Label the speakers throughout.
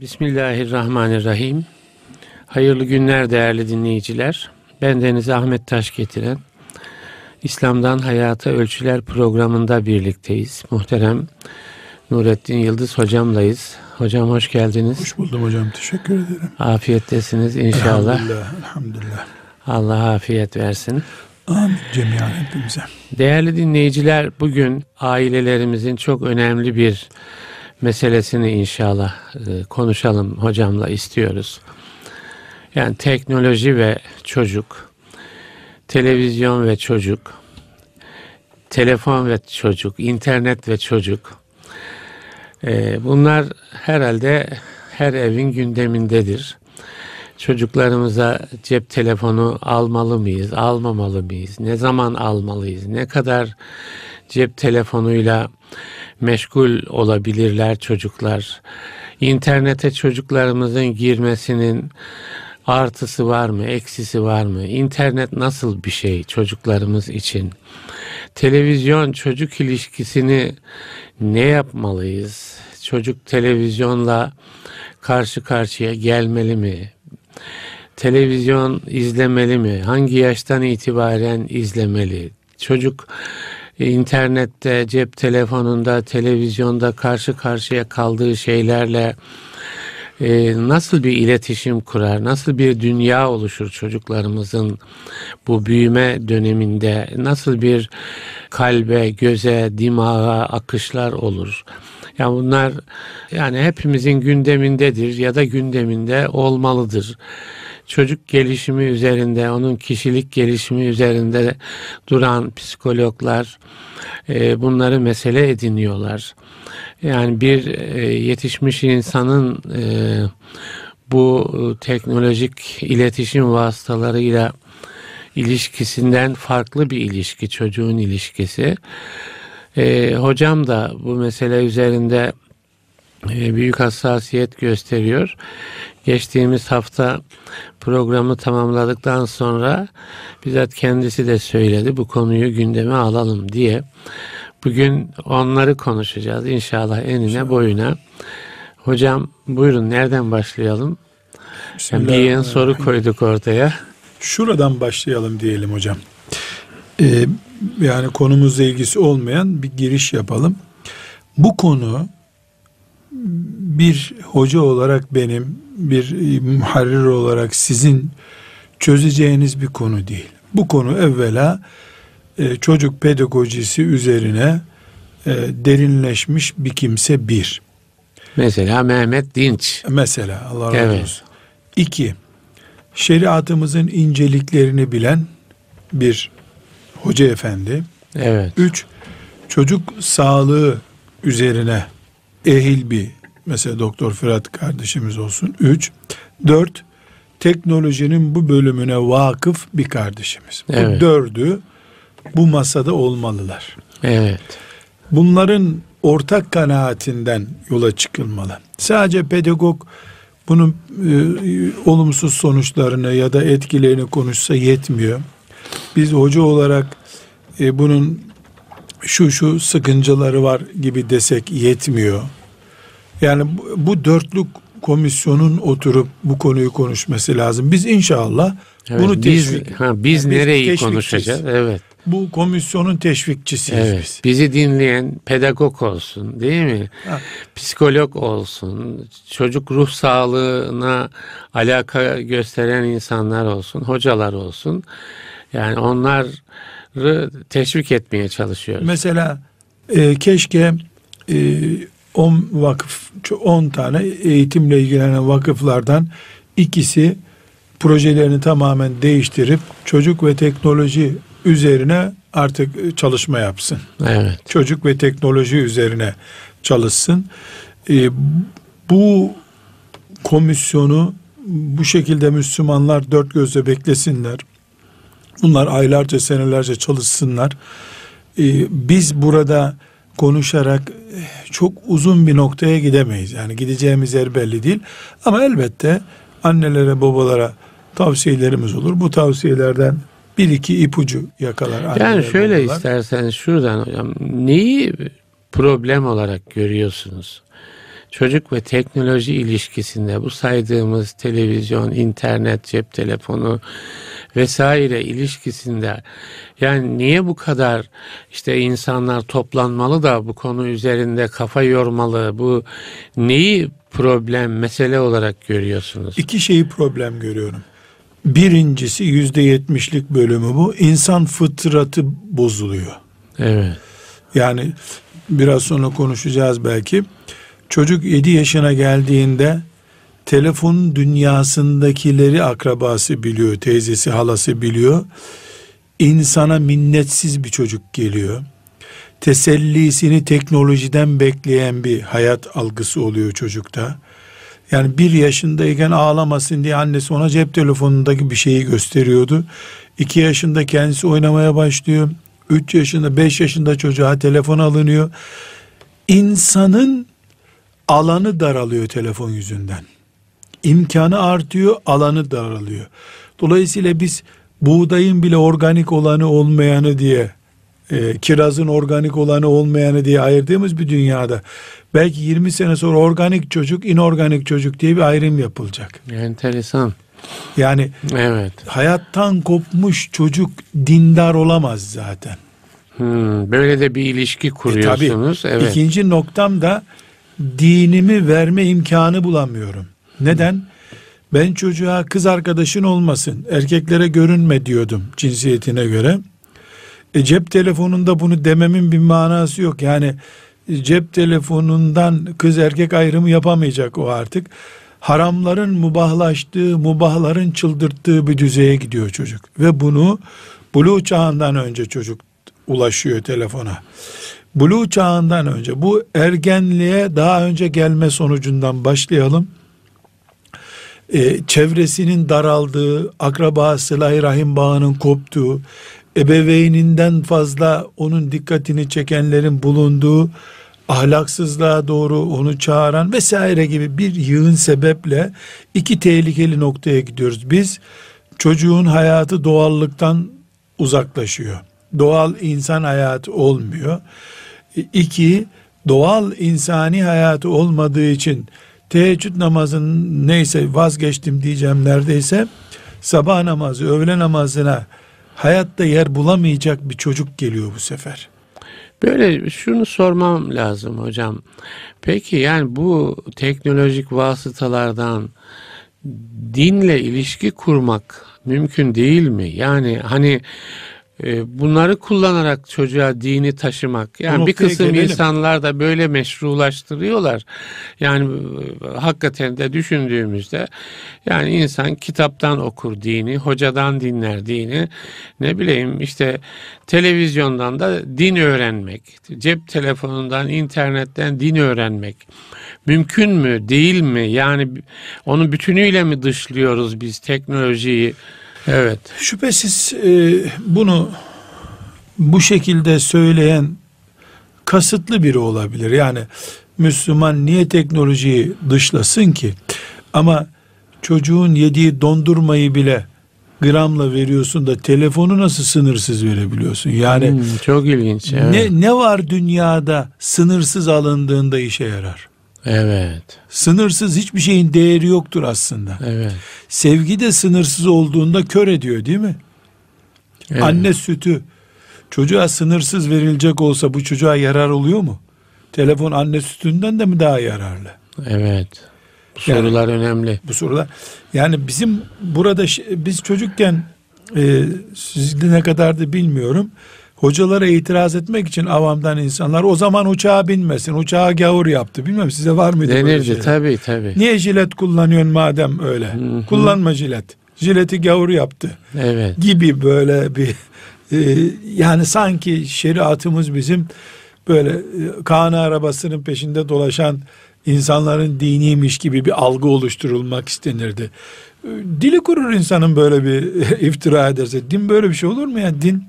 Speaker 1: Bismillahirrahmanirrahim. Hayırlı günler değerli dinleyiciler. Ben Deniz Ahmet Taş getiren İslam'dan Hayata Ölçüler programında birlikteyiz. Muhterem Nurettin Yıldız hocamlayız. Hocam hoş geldiniz.
Speaker 2: Hoş buldum hocam. Teşekkür ederim.
Speaker 1: Afiyettesiniz inşallah.
Speaker 2: Elhamdülillah. Elhamdülillah.
Speaker 1: Allah afiyet versin.
Speaker 2: Amin cemiyen hepimize.
Speaker 1: Değerli dinleyiciler bugün ailelerimizin çok önemli bir meselesini inşallah e, konuşalım hocamla istiyoruz. Yani teknoloji ve çocuk, televizyon ve çocuk, telefon ve çocuk, internet ve çocuk. E, bunlar herhalde her evin gündemindedir. Çocuklarımıza cep telefonu almalı mıyız, almamalı mıyız? Ne zaman almalıyız? Ne kadar cep telefonuyla meşgul olabilirler çocuklar? İnternete çocuklarımızın girmesinin artısı var mı, eksisi var mı? İnternet nasıl bir şey çocuklarımız için? Televizyon çocuk ilişkisini ne yapmalıyız? Çocuk televizyonla karşı karşıya gelmeli mi? Televizyon izlemeli mi? Hangi yaştan itibaren izlemeli? Çocuk internette, cep telefonunda, televizyonda karşı karşıya kaldığı şeylerle e, nasıl bir iletişim kurar, nasıl bir dünya oluşur çocuklarımızın bu büyüme döneminde, nasıl bir kalbe, göze, dimağa akışlar olur. Yani bunlar yani hepimizin gündemindedir ya da gündeminde olmalıdır. Çocuk gelişimi üzerinde, onun kişilik gelişimi üzerinde duran psikologlar e, bunları mesele ediniyorlar. Yani bir e, yetişmiş insanın e, bu teknolojik iletişim vasıtalarıyla ilişkisinden farklı bir ilişki, çocuğun ilişkisi. E, hocam da bu mesele üzerinde e, büyük hassasiyet gösteriyor. Geçtiğimiz hafta programı tamamladıktan sonra bizzat kendisi de söyledi bu konuyu gündeme alalım diye. Bugün onları konuşacağız inşallah enine inşallah. boyuna. Hocam buyurun nereden başlayalım? Yani bir yeni soru koyduk ortaya.
Speaker 2: Şuradan başlayalım diyelim hocam. Ee, yani konumuzla ilgisi olmayan bir giriş yapalım. Bu konu bir hoca olarak benim, bir muharrir olarak sizin çözeceğiniz bir konu değil. Bu konu evvela e, çocuk pedagojisi üzerine e, derinleşmiş bir kimse bir.
Speaker 1: Mesela Mehmet Dinç.
Speaker 2: Mesela Allah razı evet. olsun. İki, şeriatımızın inceliklerini bilen bir hoca efendi.
Speaker 1: Evet.
Speaker 2: Üç, çocuk sağlığı üzerine ehil bir mesela Doktor Fırat kardeşimiz olsun. Üç, dört, teknolojinin bu bölümüne vakıf bir kardeşimiz. Evet. Bu dördü bu masada olmalılar.
Speaker 1: Evet.
Speaker 2: Bunların ortak kanaatinden yola çıkılmalı. Sadece pedagog bunun e, olumsuz sonuçlarını ya da etkilerini konuşsa yetmiyor. Biz hoca olarak e, bunun şu şu sıkıntıları var gibi desek yetmiyor. Yani bu, bu dörtlük komisyonun oturup bu konuyu konuşması lazım. Biz inşallah
Speaker 1: evet, bunu teşvik. Biz, ha, biz yani nereyi biz konuşacağız? Evet.
Speaker 2: Bu komisyonun teşvikçisiyiz evet,
Speaker 1: biz. Bizi dinleyen pedagog olsun değil mi? Ha. Psikolog olsun, çocuk ruh sağlığına alaka gösteren insanlar olsun, hocalar olsun. Yani onları teşvik etmeye çalışıyoruz.
Speaker 2: Mesela e, keşke e, 10 vakıf 10 tane eğitimle ilgilenen vakıflardan ikisi projelerini tamamen değiştirip çocuk ve teknoloji üzerine artık çalışma yapsın.
Speaker 1: Evet.
Speaker 2: Çocuk ve teknoloji üzerine çalışsın. Ee, bu komisyonu bu şekilde Müslümanlar dört gözle beklesinler. Bunlar aylarca senelerce çalışsınlar. Ee, biz burada konuşarak eh, çok uzun bir noktaya gidemeyiz. Yani gideceğimiz yer belli değil. Ama elbette annelere, babalara tavsiyelerimiz olur. Bu tavsiyelerden bir iki ipucu yakalar.
Speaker 1: Yani şöyle babalar. isterseniz şuradan hocam neyi problem olarak görüyorsunuz? Çocuk ve teknoloji ilişkisinde bu saydığımız televizyon, internet, cep telefonu vesaire ilişkisinde yani niye bu kadar işte insanlar toplanmalı da bu konu üzerinde kafa yormalı bu neyi problem mesele olarak görüyorsunuz?
Speaker 2: İki şeyi problem görüyorum. Birincisi yüzde yetmişlik bölümü bu. İnsan fıtratı bozuluyor.
Speaker 1: Evet.
Speaker 2: Yani biraz sonra konuşacağız belki. Çocuk 7 yaşına geldiğinde telefonun dünyasındakileri akrabası biliyor, teyzesi, halası biliyor. İnsana minnetsiz bir çocuk geliyor. Tesellisini teknolojiden bekleyen bir hayat algısı oluyor çocukta. Yani bir yaşındayken ağlamasın diye annesi ona cep telefonundaki bir şeyi gösteriyordu. İki yaşında kendisi oynamaya başlıyor. Üç yaşında, beş yaşında çocuğa telefon alınıyor. İnsanın alanı daralıyor telefon yüzünden. İmkanı artıyor, alanı daralıyor. Dolayısıyla biz buğdayın bile organik olanı olmayanı diye, e, kirazın organik olanı olmayanı diye ayırdığımız bir dünyada belki 20 sene sonra organik çocuk, inorganik çocuk diye bir ayrım yapılacak.
Speaker 1: Enteresan.
Speaker 2: Yani
Speaker 1: Evet.
Speaker 2: hayattan kopmuş çocuk dindar olamaz zaten.
Speaker 1: Hmm, böyle de bir ilişki
Speaker 2: E
Speaker 1: kuruyorsunuz.
Speaker 2: tabii.
Speaker 1: evet.
Speaker 2: İkinci noktam da dinimi verme imkanı bulamıyorum. Neden? Ben çocuğa kız arkadaşın olmasın, erkeklere görünme diyordum cinsiyetine göre. E cep telefonunda bunu dememin bir manası yok. Yani cep telefonundan kız erkek ayrımı yapamayacak o artık. Haramların mubahlaştığı, mubahların çıldırttığı bir düzeye gidiyor çocuk. Ve bunu buluğ çağından önce çocuk ulaşıyor telefona. Buluğ çağından önce bu ergenliğe daha önce gelme sonucundan başlayalım. Ee, çevresinin daraldığı, akraba sıla rahim bağının koptuğu, ebeveyninden fazla onun dikkatini çekenlerin bulunduğu ahlaksızlığa doğru onu çağıran vesaire gibi bir yığın sebeple iki tehlikeli noktaya gidiyoruz. Biz çocuğun hayatı doğallıktan uzaklaşıyor. Doğal insan hayatı olmuyor. İki, doğal insani hayatı olmadığı için teheccüd namazın neyse vazgeçtim diyeceğim neredeyse sabah namazı, öğle namazına hayatta yer bulamayacak bir çocuk geliyor bu sefer.
Speaker 1: Böyle şunu sormam lazım hocam. Peki yani bu teknolojik vasıtalardan dinle ilişki kurmak mümkün değil mi? Yani hani bunları kullanarak çocuğa dini taşımak. Yani bir kısım
Speaker 2: gelelim.
Speaker 1: insanlar da böyle meşrulaştırıyorlar. Yani e, hakikaten de düşündüğümüzde yani insan kitaptan okur dini, hocadan dinler dini. Ne bileyim işte televizyondan da din öğrenmek, cep telefonundan, internetten din öğrenmek mümkün mü, değil mi? Yani onun bütünüyle mi dışlıyoruz biz teknolojiyi? Evet.
Speaker 2: Şüphesiz e, bunu bu şekilde söyleyen kasıtlı biri olabilir. Yani Müslüman niye teknolojiyi dışlasın ki? Ama çocuğun yediği dondurmayı bile gramla veriyorsun da telefonu nasıl sınırsız verebiliyorsun? Yani
Speaker 1: Hmm, çok ilginç. Evet.
Speaker 2: ne ne var dünyada sınırsız alındığında işe yarar?
Speaker 1: Evet.
Speaker 2: Sınırsız hiçbir şeyin değeri yoktur aslında.
Speaker 1: Evet.
Speaker 2: Sevgi de sınırsız olduğunda kör ediyor değil mi?
Speaker 1: evet.
Speaker 2: Anne sütü çocuğa sınırsız verilecek olsa bu çocuğa yarar oluyor mu? Telefon anne sütünden de mi daha yararlı?
Speaker 1: Evet. Bu
Speaker 2: Yani-
Speaker 1: sorular önemli.
Speaker 2: Bu sorular. Yani bizim burada biz çocukken e, sizde ne kadardı bilmiyorum. Hocalara itiraz etmek için avamdan insanlar o zaman uçağa binmesin. Uçağa gavur yaptı. Bilmem size var mıydı böyle
Speaker 1: Denirdi
Speaker 2: şeyler?
Speaker 1: tabii tabii.
Speaker 2: Niye jilet kullanıyorsun madem öyle?
Speaker 1: hı.
Speaker 2: Kullanma jilet. Jileti gavur yaptı.
Speaker 1: Evet.
Speaker 2: gibi böyle bir e, yani sanki şeriatımız bizim böyle e, Kaan arabasının peşinde dolaşan insanların diniymiş gibi bir algı oluşturulmak istenirdi. E, Dili kurur insanın böyle bir iftira ederse. Din böyle bir şey olur mu ya? Din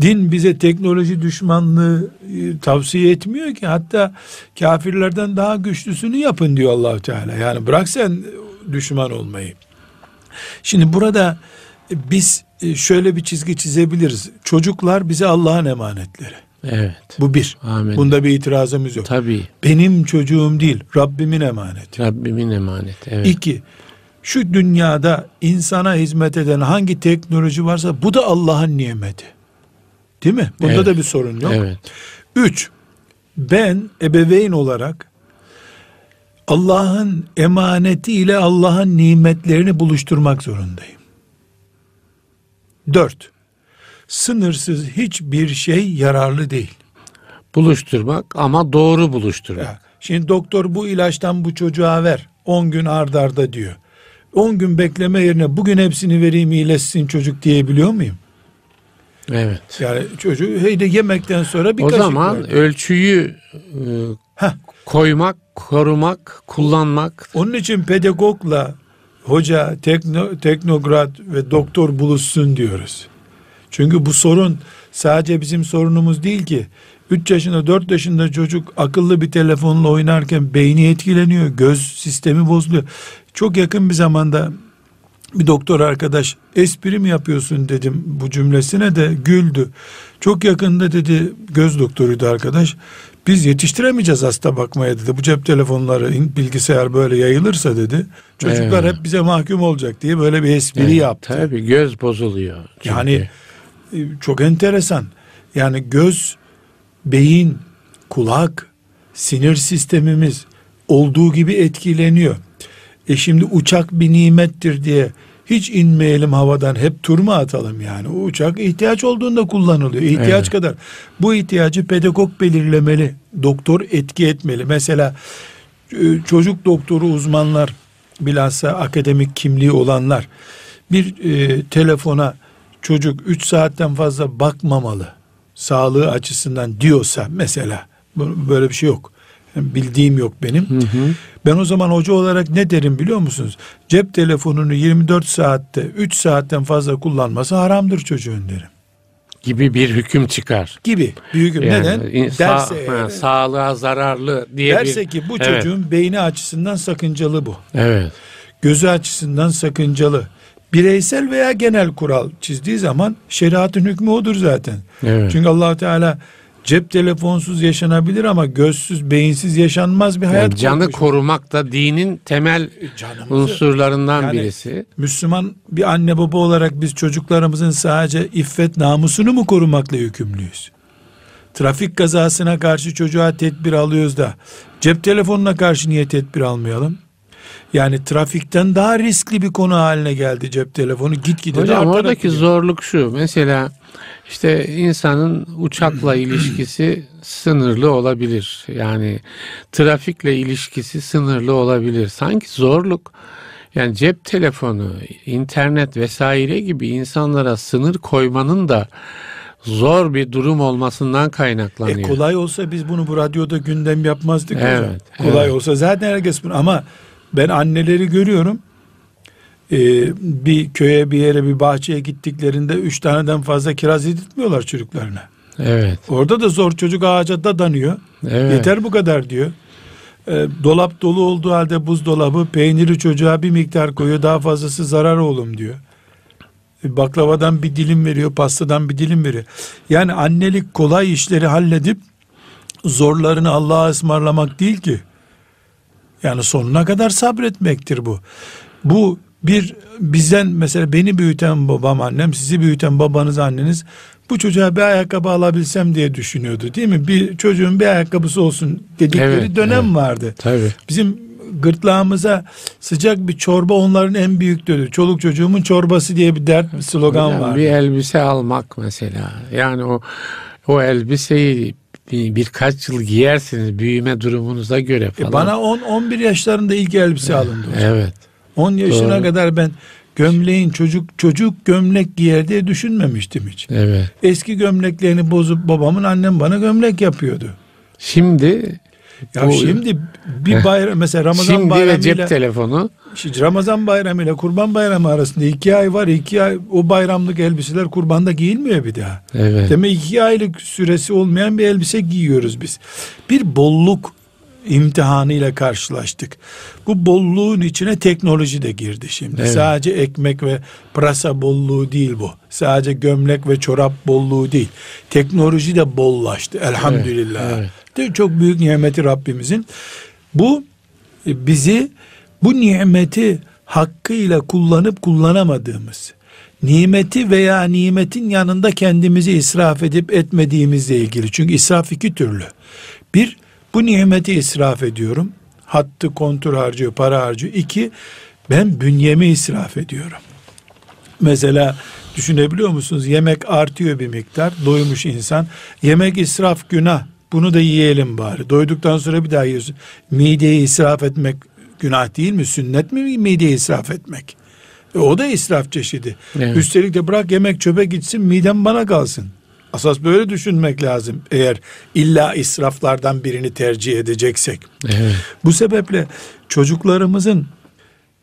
Speaker 2: din bize teknoloji düşmanlığı e, tavsiye etmiyor ki. Hatta kafirlerden daha güçlüsünü yapın diyor Allahu Teala. Yani bırak sen düşman olmayı. Şimdi burada e, biz e, şöyle bir çizgi çizebiliriz. Çocuklar bize Allah'ın emanetleri.
Speaker 1: Evet.
Speaker 2: Bu bir.
Speaker 1: Amin.
Speaker 2: Bunda bir itirazımız yok.
Speaker 1: Tabii.
Speaker 2: Benim çocuğum değil, Rabbimin emaneti.
Speaker 1: Rabbimin emaneti. Evet.
Speaker 2: İki, şu dünyada insana hizmet eden hangi teknoloji varsa bu da Allah'ın nimeti. Değil mi? Bunda
Speaker 1: Evet.
Speaker 2: da bir sorun yok.
Speaker 1: Evet.
Speaker 2: Üç, ben ebeveyn olarak Allah'ın emaneti ile Allah'ın nimetlerini buluşturmak zorundayım. Dört, sınırsız hiçbir şey yararlı değil.
Speaker 1: Buluşturmak ama doğru buluşturmak.
Speaker 2: Ya, Şimdi doktor bu ilaçtan bu çocuğa ver. 10 gün ardarda arda diyor. 10 gün bekleme yerine bugün hepsini vereyim iyileşsin çocuk diyebiliyor muyum?
Speaker 1: Evet.
Speaker 2: Yani çocuğu heyde yemekten sonra bir
Speaker 1: o
Speaker 2: kaşık
Speaker 1: zaman
Speaker 2: ver.
Speaker 1: ölçüyü e,
Speaker 2: Heh,
Speaker 1: koymak, korumak, kullanmak
Speaker 2: onun için pedagogla hoca, tekno, teknokrat ve doktor buluşsun diyoruz. Çünkü bu sorun sadece bizim sorunumuz değil ki. 3 yaşında 4 yaşında çocuk akıllı bir telefonla oynarken beyni etkileniyor. Göz sistemi bozuluyor. Çok yakın bir zamanda bir doktor arkadaş espri mi yapıyorsun dedim bu cümlesine de güldü. Çok yakında dedi göz doktoruydu arkadaş. Biz yetiştiremeyeceğiz hasta bakmaya dedi. Bu cep telefonları bilgisayar böyle yayılırsa dedi. Çocuklar
Speaker 1: Evet.
Speaker 2: hep bize mahkum olacak diye böyle bir espri
Speaker 1: Evet,
Speaker 2: yaptı.
Speaker 1: Tabii göz bozuluyor. çünkü.
Speaker 2: Yani e, çok enteresan. Yani göz, beyin, kulak, sinir sistemimiz olduğu gibi etkileniyor. E şimdi uçak bir nimettir diye hiç inmeyelim havadan hep tur mu atalım yani? O uçak ihtiyaç olduğunda kullanılıyor. İhtiyaç
Speaker 1: Evet.
Speaker 2: kadar. Bu ihtiyacı pedagog belirlemeli. Doktor etki etmeli. Mesela e, çocuk doktoru uzmanlar bilhassa akademik kimliği olanlar bir e, telefona çocuk 3 saatten fazla bakmamalı sağlığı açısından diyorsa mesela böyle bir şey yok. Yani bildiğim yok benim.
Speaker 1: Hı hı.
Speaker 2: Ben o zaman hoca olarak ne derim biliyor musunuz? Cep telefonunu 24 saatte 3 saatten fazla kullanması haramdır çocuğun derim.
Speaker 1: gibi bir hüküm çıkar.
Speaker 2: Gibi. Büyük
Speaker 1: Yani
Speaker 2: neden?
Speaker 1: in- sa-
Speaker 2: Derse,
Speaker 1: ha, sağlığa zararlı diye
Speaker 2: derse
Speaker 1: bir...
Speaker 2: ki bu
Speaker 1: Evet,
Speaker 2: çocuğun beyni açısından sakıncalı bu.
Speaker 1: Evet.
Speaker 2: gözü açısından sakıncalı. Bireysel veya genel kural çizdiği zaman şeriatın hükmü odur zaten.
Speaker 1: Evet.
Speaker 2: Çünkü allah Teala cep telefonsuz yaşanabilir ama gözsüz, beyinsiz yaşanmaz bir hayat.
Speaker 1: Yani canı
Speaker 2: koymuş.
Speaker 1: korumak da dinin temel
Speaker 2: Canımızı-
Speaker 1: unsurlarından
Speaker 2: Yani-
Speaker 1: birisi.
Speaker 2: Müslüman bir anne baba olarak biz çocuklarımızın sadece iffet namusunu mu korumakla yükümlüyüz? Trafik kazasına karşı çocuğa tedbir alıyoruz da cep telefonuna karşı niye tedbir almayalım? Yani trafikten daha riskli bir konu haline geldi cep telefonu. Gitgide de
Speaker 1: Hocam
Speaker 2: artarak
Speaker 1: oradaki
Speaker 2: gidiyor.
Speaker 1: zorluk şu. Mesela işte insanın uçakla ilişkisi sınırlı olabilir. Yani trafikle ilişkisi sınırlı olabilir. Sanki zorluk yani cep telefonu, internet vesaire gibi insanlara sınır koymanın da zor bir durum olmasından kaynaklanıyor.
Speaker 2: E kolay olsa biz bunu bu radyoda gündem yapmazdık hocam.
Speaker 1: Evet,
Speaker 2: Kolay
Speaker 1: evet.
Speaker 2: olsa zaten herkes bunu ama ben anneleri görüyorum. Ee, bir köye bir yere bir bahçeye gittiklerinde üç taneden fazla kiraz yedirtmiyorlar çocuklarına.
Speaker 1: Evet.
Speaker 2: Orada da zor çocuk ağaca dadanıyor.
Speaker 1: Evet.
Speaker 2: Yeter bu kadar diyor. Ee, dolap dolu olduğu halde buzdolabı peyniri çocuğa bir miktar koyuyor daha fazlası zarar oğlum diyor. E, Baklavadan bir dilim veriyor, pastadan bir dilim veriyor. Yani annelik kolay işleri halledip zorlarını Allah'a ısmarlamak değil ki. Yani sonuna kadar sabretmektir bu. Bu bir bizden mesela beni büyüten babam annem, sizi büyüten babanız anneniz bu çocuğa bir ayakkabı alabilsem diye düşünüyordu değil mi? Bir çocuğun bir ayakkabısı olsun dedikleri
Speaker 1: Evet,
Speaker 2: dönem
Speaker 1: evet.
Speaker 2: vardı.
Speaker 1: Tabii.
Speaker 2: Bizim gırtlağımıza sıcak bir çorba onların en büyük dölü. Çoluk çocuğumun çorbası diye bir dert bir slogan var.
Speaker 1: Bir elbise almak mesela. Yani o o elbiseyi bir, birkaç yıl giyersiniz büyüme durumunuza göre falan.
Speaker 2: E bana 10 11 yaşlarında ilk elbise alındı. hocam.
Speaker 1: Evet.
Speaker 2: 10 yaşına
Speaker 1: Doğru.
Speaker 2: kadar ben gömleğin çocuk çocuk gömlek giyer diye düşünmemiştim hiç.
Speaker 1: Evet.
Speaker 2: Eski gömleklerini bozup babamın annem bana gömlek yapıyordu.
Speaker 1: Şimdi
Speaker 2: Ya
Speaker 1: bu-
Speaker 2: şimdi bir bayram mesela Ramazan
Speaker 1: şimdi
Speaker 2: bayramıyla
Speaker 1: cep telefonu
Speaker 2: Şimdi Ramazan bayramı ile kurban bayramı arasında iki ay var. iki ay o bayramlık elbiseler kurbanda giyilmiyor bir daha.
Speaker 1: evet.
Speaker 2: Demek iki aylık süresi olmayan bir elbise giyiyoruz biz. Bir bolluk imtihanıyla karşılaştık. Bu bolluğun içine teknoloji de girdi şimdi. Evet. Sadece ekmek ve pırasa bolluğu değil bu. Sadece gömlek ve çorap bolluğu değil. Teknoloji de bollaştı elhamdülillah. Evet, evet. Çok büyük nimeti Rabbimizin. Bu e, bizi bu nimeti hakkıyla kullanıp kullanamadığımız, nimeti veya nimetin yanında kendimizi israf edip etmediğimizle ilgili. Çünkü israf iki türlü. Bir, bu nimeti israf ediyorum. Hattı kontur harcıyor, para harcıyor. İki, ben bünyemi israf ediyorum. Mesela düşünebiliyor musunuz? Yemek artıyor bir miktar. Doymuş insan. Yemek israf günah. Bunu da yiyelim bari. Doyduktan sonra bir daha yiyorsun. Mideyi israf etmek günah değil mi? Sünnet mi mideyi israf etmek? E, o da israf çeşidi. Evet. Üstelik de bırak yemek çöpe gitsin midem bana kalsın. Asas böyle düşünmek lazım eğer illa israflardan birini tercih edeceksek. Evet. Bu sebeple çocuklarımızın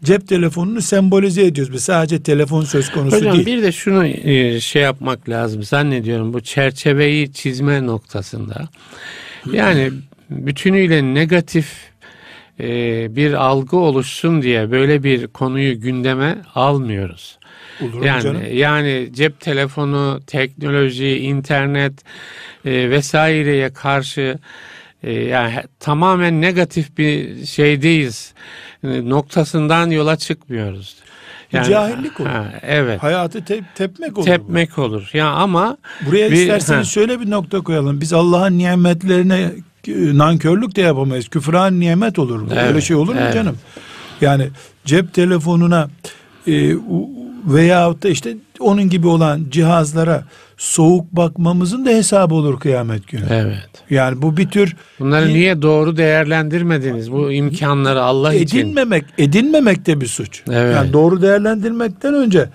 Speaker 2: cep telefonunu sembolize ediyoruz. Biz sadece telefon söz konusu
Speaker 1: Hocam,
Speaker 2: değil.
Speaker 1: bir de şunu e, şey yapmak lazım zannediyorum bu çerçeveyi çizme noktasında. Yani bütünüyle negatif e, bir algı oluşsun diye böyle bir konuyu gündeme almıyoruz. Olur yani, canım? Yani cep telefonu, teknoloji, internet e, vesaireye karşı e, yani tamamen negatif bir şeydeyiz e, noktasından yola çıkmıyoruz.
Speaker 2: Yani, cahillik olur. Ha, evet. Hayatı tep, tepmek olur.
Speaker 1: Tepmek bu. olur. Ya ama
Speaker 2: buraya bir, isterseniz ha. şöyle bir nokta koyalım. Biz Allah'ın nimetlerine nankörlük de yapamayız. Küfran nimet olur. Evet, Öyle şey olur mu evet. canım? Yani cep telefonuna e, veyahut da işte onun gibi olan cihazlara soğuk bakmamızın da hesabı olur kıyamet günü.
Speaker 1: Evet.
Speaker 2: Yani bu bir tür
Speaker 1: Bunları bir, niye doğru değerlendirmediniz bu imkanları Allah
Speaker 2: edinmemek,
Speaker 1: için?
Speaker 2: Edinmemek, edinmemek de bir suç. Evet. Yani doğru değerlendirmekten önce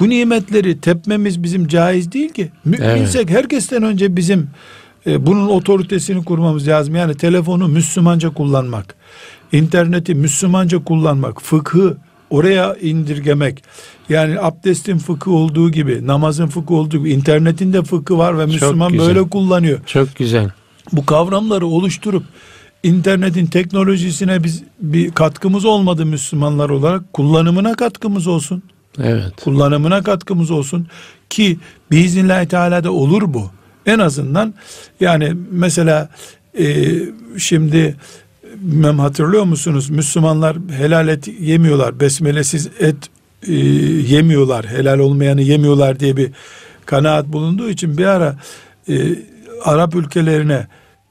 Speaker 2: bu nimetleri tepmemiz bizim caiz değil ki. Müminsek evet. herkesten önce bizim e, bunun otoritesini kurmamız lazım. Yani telefonu Müslümanca kullanmak, interneti Müslümanca kullanmak, fıkhı oraya indirgemek. Yani abdestin fıkı olduğu gibi, namazın fıkı olduğu gibi, internetin de fıkı var ve Müslüman böyle kullanıyor.
Speaker 1: Çok güzel.
Speaker 2: Bu kavramları oluşturup internetin teknolojisine biz bir katkımız olmadı Müslümanlar olarak kullanımına katkımız olsun.
Speaker 1: Evet.
Speaker 2: Kullanımına katkımız olsun ki biiznillahü teala da olur bu. En azından yani mesela e, şimdi bilmem hatırlıyor musunuz? Müslümanlar helal et yemiyorlar. Besmelesiz et e, yemiyorlar. Helal olmayanı yemiyorlar diye bir kanaat bulunduğu için bir ara e, Arap ülkelerine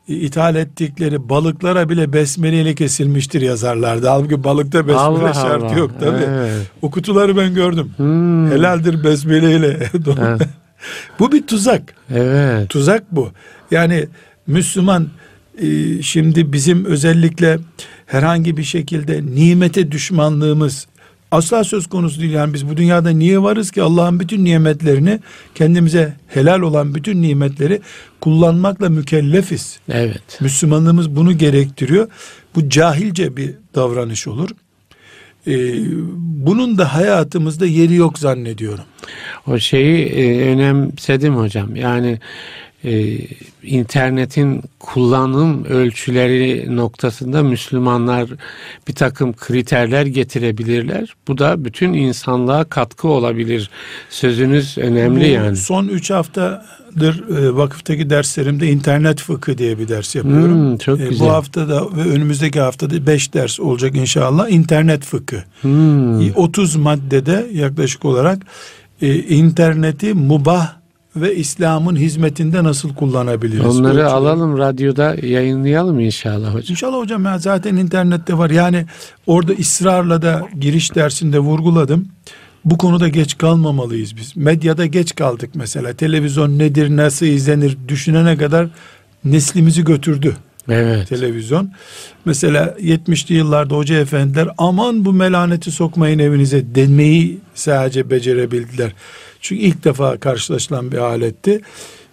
Speaker 2: ithal ettikleri balıklara bile besmeleyle kesilmiştir yazarlardı. Halbuki balıkta besmele Allah şartı Allah. yok tabi. Evet. O kutuları ben gördüm. Hmm. Helaldir besmeleyle. evet. bu bir tuzak.
Speaker 1: Evet.
Speaker 2: Tuzak bu. Yani Müslüman e, şimdi bizim özellikle herhangi bir şekilde nimete düşmanlığımız asla söz konusu değil. Yani biz bu dünyada niye varız ki Allah'ın bütün nimetlerini kendimize helal olan bütün nimetleri kullanmakla mükellefiz.
Speaker 1: Evet.
Speaker 2: Müslümanlığımız bunu gerektiriyor. Bu cahilce bir davranış olur. Ee, bunun da hayatımızda yeri yok zannediyorum.
Speaker 1: O şeyi e, önemsedim hocam. Yani e, internetin kullanım ölçüleri noktasında Müslümanlar bir takım kriterler getirebilirler. Bu da bütün insanlığa katkı olabilir. Sözünüz önemli Bu yani.
Speaker 2: Son üç haftadır e, vakıftaki derslerimde internet fıkı diye bir ders yapıyorum. Hmm,
Speaker 1: çok e, güzel.
Speaker 2: Bu hafta da ve önümüzdeki haftada beş ders olacak inşallah. internet fıkı. Hmm. 30 maddede yaklaşık olarak e, interneti mubah ve İslam'ın hizmetinde nasıl kullanabiliriz?
Speaker 1: Onları ölçüleri. alalım radyoda yayınlayalım inşallah hocam.
Speaker 2: İnşallah hocam ya zaten internette var. Yani orada ısrarla da giriş dersinde vurguladım. Bu konuda geç kalmamalıyız biz. Medyada geç kaldık mesela. Televizyon nedir, nasıl izlenir düşünene kadar neslimizi götürdü.
Speaker 1: Evet.
Speaker 2: Televizyon. Mesela 70'li yıllarda hoca efendiler aman bu melaneti sokmayın evinize demeyi sadece becerebildiler. Çünkü ilk defa karşılaşılan bir aletti.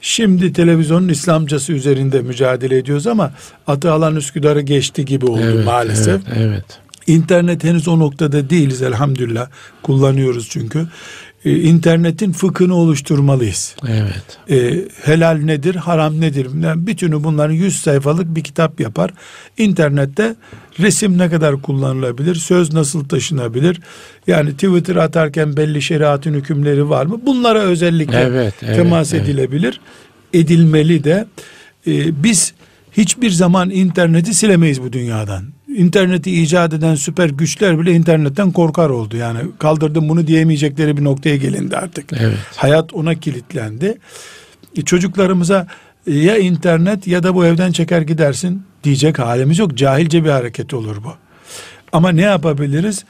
Speaker 2: Şimdi televizyonun İslamcası üzerinde mücadele ediyoruz ama atı alan Üsküdar'ı geçti gibi oldu evet, maalesef.
Speaker 1: Evet, evet.
Speaker 2: İnternet henüz o noktada değiliz elhamdülillah. Kullanıyoruz çünkü. E, internetin fıkhını oluşturmalıyız.
Speaker 1: Evet.
Speaker 2: E, helal nedir, haram nedir? Yani bütünü bunların 100 sayfalık bir kitap yapar. İnternette resim ne kadar kullanılabilir, söz nasıl taşınabilir? Yani Twitter atarken belli şeriatın hükümleri var mı? Bunlara özellikle
Speaker 1: Evet, evet,
Speaker 2: temas
Speaker 1: evet.
Speaker 2: edilebilir. Edilmeli de. E, biz hiçbir zaman interneti silemeyiz bu dünyadan. İnterneti icat eden süper güçler bile internetten korkar oldu. Yani kaldırdım bunu diyemeyecekleri bir noktaya gelindi artık.
Speaker 1: Evet.
Speaker 2: Hayat ona kilitlendi. E, çocuklarımıza e, ya internet ya da bu evden çeker gidersin diyecek halimiz yok. Cahilce bir hareket olur bu. Ama ne yapabiliriz?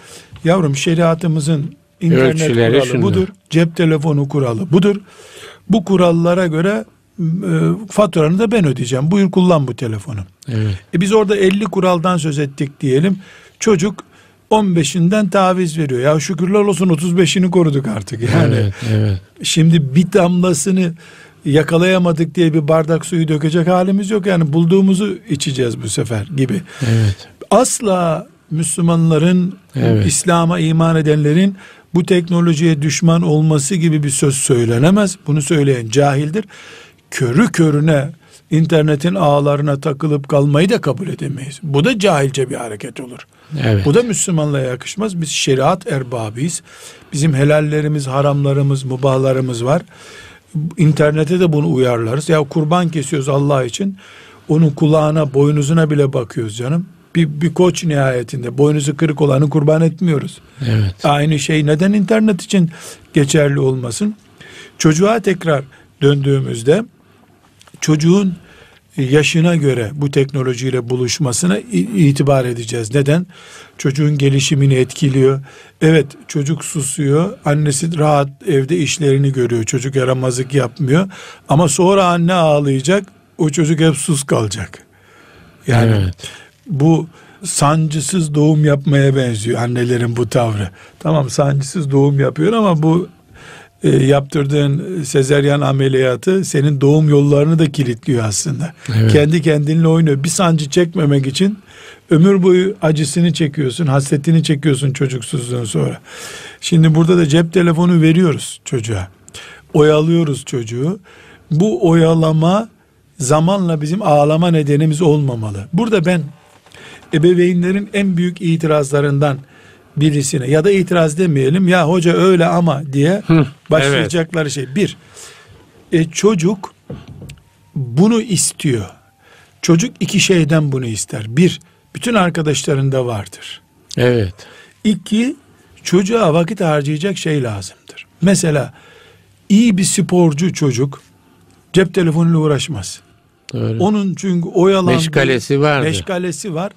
Speaker 2: Yavrum şeriatımızın internet
Speaker 1: Ölçüleri
Speaker 2: kuralı
Speaker 1: şunlar.
Speaker 2: budur. Cep telefonu kuralı budur. Bu kurallara göre faturanı da ben ödeyeceğim. Buyur kullan bu telefonu.
Speaker 1: Evet.
Speaker 2: E biz orada 50 kuraldan söz ettik diyelim. Çocuk 15'inden taviz veriyor. Ya şükürler olsun 35'ini koruduk artık. Yani
Speaker 1: Evet. Evet.
Speaker 2: şimdi bir damlasını yakalayamadık diye bir bardak suyu dökecek halimiz yok. Yani bulduğumuzu içeceğiz bu sefer gibi.
Speaker 1: Evet.
Speaker 2: Asla Müslümanların,
Speaker 1: Evet.
Speaker 2: İslam'a iman edenlerin bu teknolojiye düşman olması gibi bir söz söylenemez. Bunu söyleyen cahildir. Körü körüne internetin ağlarına takılıp kalmayı da kabul edemeyiz. Bu da cahilce bir hareket olur.
Speaker 1: Evet.
Speaker 2: Bu da Müslümanlığa yakışmaz. Biz şeriat erbabıyız. Bizim helallerimiz, haramlarımız, mubahlarımız var. İnternete de bunu uyarlarız. Ya kurban kesiyoruz Allah için. Onun kulağına, boynuzuna bile bakıyoruz canım. Bir, bir koç nihayetinde boynuzu kırık olanı kurban etmiyoruz.
Speaker 1: Evet.
Speaker 2: Aynı şey neden internet için geçerli olmasın? Çocuğa tekrar döndüğümüzde çocuğun yaşına göre bu teknolojiyle buluşmasına itibar edeceğiz. Neden? Çocuğun gelişimini etkiliyor. Evet çocuk susuyor. Annesi rahat evde işlerini görüyor. Çocuk yaramazlık yapmıyor. Ama sonra anne ağlayacak. O çocuk hep sus kalacak. Yani
Speaker 1: Evet.
Speaker 2: bu sancısız doğum yapmaya benziyor annelerin bu tavrı. Tamam sancısız doğum yapıyor ama bu e, yaptırdığın sezeryan ameliyatı senin doğum yollarını da kilitliyor aslında.
Speaker 1: Evet.
Speaker 2: Kendi kendinle oynuyor. Bir sancı çekmemek için ömür boyu acısını çekiyorsun, hasretini çekiyorsun çocuksuzluğun sonra. Şimdi burada da cep telefonu veriyoruz çocuğa. Oyalıyoruz çocuğu. Bu oyalama zamanla bizim ağlama nedenimiz olmamalı. Burada ben ebeveynlerin en büyük itirazlarından birisine ya da itiraz demeyelim ya hoca öyle ama diye
Speaker 1: Hı,
Speaker 2: başlayacakları şey. Bir, e, çocuk bunu istiyor. Çocuk iki şeyden bunu ister. Bir, bütün arkadaşlarında vardır.
Speaker 1: Evet.
Speaker 2: İki, çocuğa vakit harcayacak şey lazımdır. Mesela iyi bir sporcu çocuk cep telefonuyla uğraşmaz.
Speaker 1: Doğru.
Speaker 2: Onun çünkü oyalandığı
Speaker 1: Meşgalesi vardır.
Speaker 2: meşgalesi var.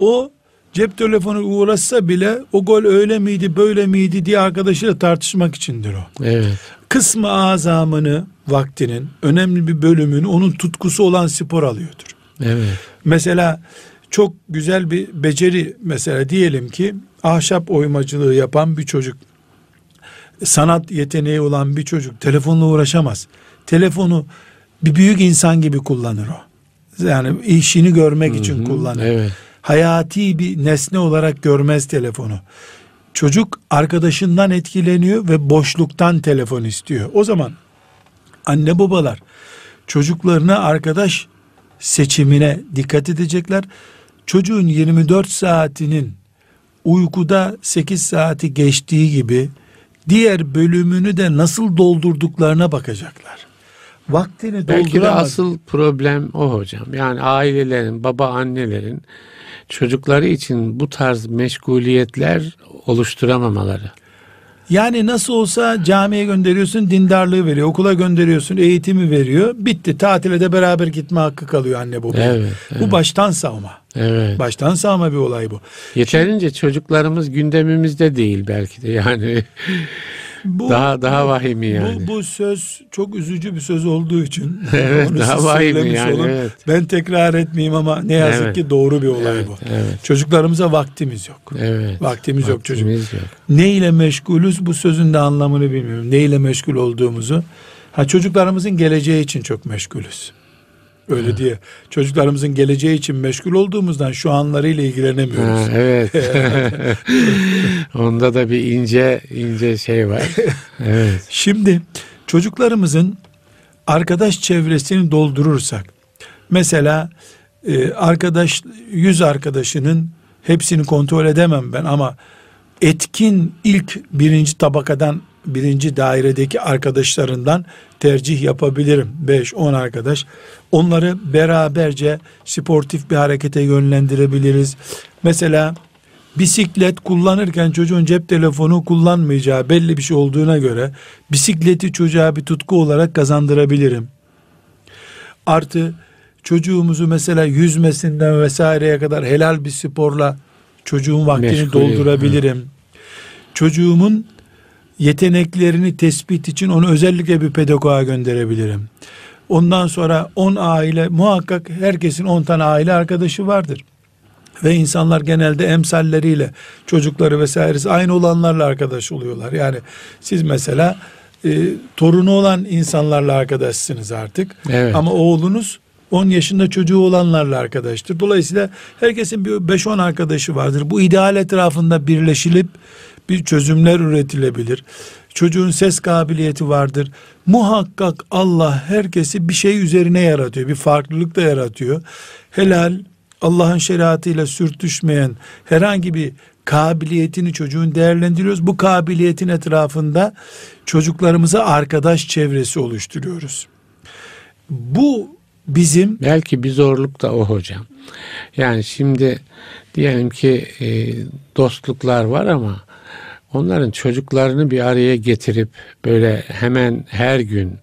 Speaker 2: O cep telefonu uğraşsa bile o gol öyle miydi böyle miydi diye arkadaşıyla tartışmak içindir o.
Speaker 1: Evet.
Speaker 2: Kısmı azamını vaktinin önemli bir bölümünü onun tutkusu olan spor alıyordur.
Speaker 1: Evet.
Speaker 2: Mesela çok güzel bir beceri mesela diyelim ki ahşap oymacılığı yapan bir çocuk sanat yeteneği olan bir çocuk telefonla uğraşamaz. Telefonu bir büyük insan gibi kullanır o. Yani işini görmek için
Speaker 1: Hı,
Speaker 2: kullanır.
Speaker 1: Evet.
Speaker 2: Hayati bir nesne olarak görmez telefonu. Çocuk arkadaşından etkileniyor ve boşluktan telefon istiyor. O zaman anne babalar çocuklarına arkadaş seçimine dikkat edecekler. Çocuğun 24 saatinin uykuda 8 saati geçtiği gibi diğer bölümünü de nasıl doldurduklarına bakacaklar. Vaktini
Speaker 1: Belki de asıl problem o hocam. Yani ailelerin, baba annelerin çocukları için bu tarz meşguliyetler oluşturamamaları.
Speaker 2: Yani nasıl olsa camiye gönderiyorsun dindarlığı veriyor. Okula gönderiyorsun eğitimi veriyor. Bitti tatile de beraber gitme hakkı kalıyor anne baba.
Speaker 1: Evet,
Speaker 2: Bu
Speaker 1: evet.
Speaker 2: baştan savma.
Speaker 1: Evet.
Speaker 2: Baştan savma bir olay bu.
Speaker 1: Yeterince çocuklarımız gündemimizde değil belki de yani.
Speaker 2: Bu,
Speaker 1: Daha- daha vahimi yani.
Speaker 2: Bu, bu söz çok üzücü bir söz olduğu için.
Speaker 1: Evet, daha vahimi yani,
Speaker 2: olun.
Speaker 1: evet.
Speaker 2: Ben tekrar etmeyeyim ama ne yazık
Speaker 1: Evet.
Speaker 2: ki doğru bir olay
Speaker 1: Evet,
Speaker 2: bu.
Speaker 1: evet.
Speaker 2: Çocuklarımıza vaktimiz yok.
Speaker 1: Evet.
Speaker 2: Vaktimiz yok çocuk.
Speaker 1: Vaktimiz yok.
Speaker 2: Ne ile meşgulüz bu sözün de anlamını bilmiyorum. Ne ile meşgul olduğumuzu. Ha çocuklarımızın geleceği için çok meşgulüz. Öyle
Speaker 1: Evet.
Speaker 2: diye. Çocuklarımızın geleceği için meşgul olduğumuzdan şu anlarıyla ilgilenemiyoruz.
Speaker 1: Ha, evet. Onda da bir ince ince şey var. Evet.
Speaker 2: Şimdi çocuklarımızın arkadaş çevresini doldurursak mesela e, arkadaş 100 arkadaşının hepsini kontrol edemem ben ama etkin ilk birinci tabakadan birinci dairedeki arkadaşlarından tercih yapabilirim. 5-10 arkadaş. Onları beraberce sportif bir harekete yönlendirebiliriz. Mesela bisiklet kullanırken çocuğun cep telefonu kullanmayacağı belli bir şey olduğuna göre bisikleti çocuğa bir tutku olarak kazandırabilirim. Artı çocuğumuzu mesela yüzmesinden vesaireye kadar helal bir sporla çocuğun vaktini
Speaker 1: Meşgul,
Speaker 2: doldurabilirim. Çocuğumun yeteneklerini tespit için onu özellikle bir pedagoğa gönderebilirim. Ondan sonra 10 aile muhakkak herkesin 10 tane aile arkadaşı vardır. Ve insanlar genelde emsalleriyle çocukları vesairesi aynı olanlarla arkadaş oluyorlar. Yani siz mesela e, torunu olan insanlarla arkadaşsınız artık.
Speaker 1: Evet.
Speaker 2: Ama oğlunuz 10 yaşında çocuğu olanlarla arkadaştır. Dolayısıyla herkesin bir 5-10 arkadaşı vardır. Bu ideal etrafında birleşilip bir çözümler üretilebilir. Çocuğun ses kabiliyeti vardır. Muhakkak Allah herkesi bir şey üzerine yaratıyor. Bir farklılık da yaratıyor. Helal, Allah'ın şeriatıyla sürtüşmeyen herhangi bir kabiliyetini çocuğun değerlendiriyoruz. Bu kabiliyetin etrafında çocuklarımıza arkadaş çevresi oluşturuyoruz. Bu bizim
Speaker 1: Belki bir zorluk da o hocam. Yani şimdi diyelim ki e, dostluklar var ama onların çocuklarını bir araya getirip böyle hemen her gün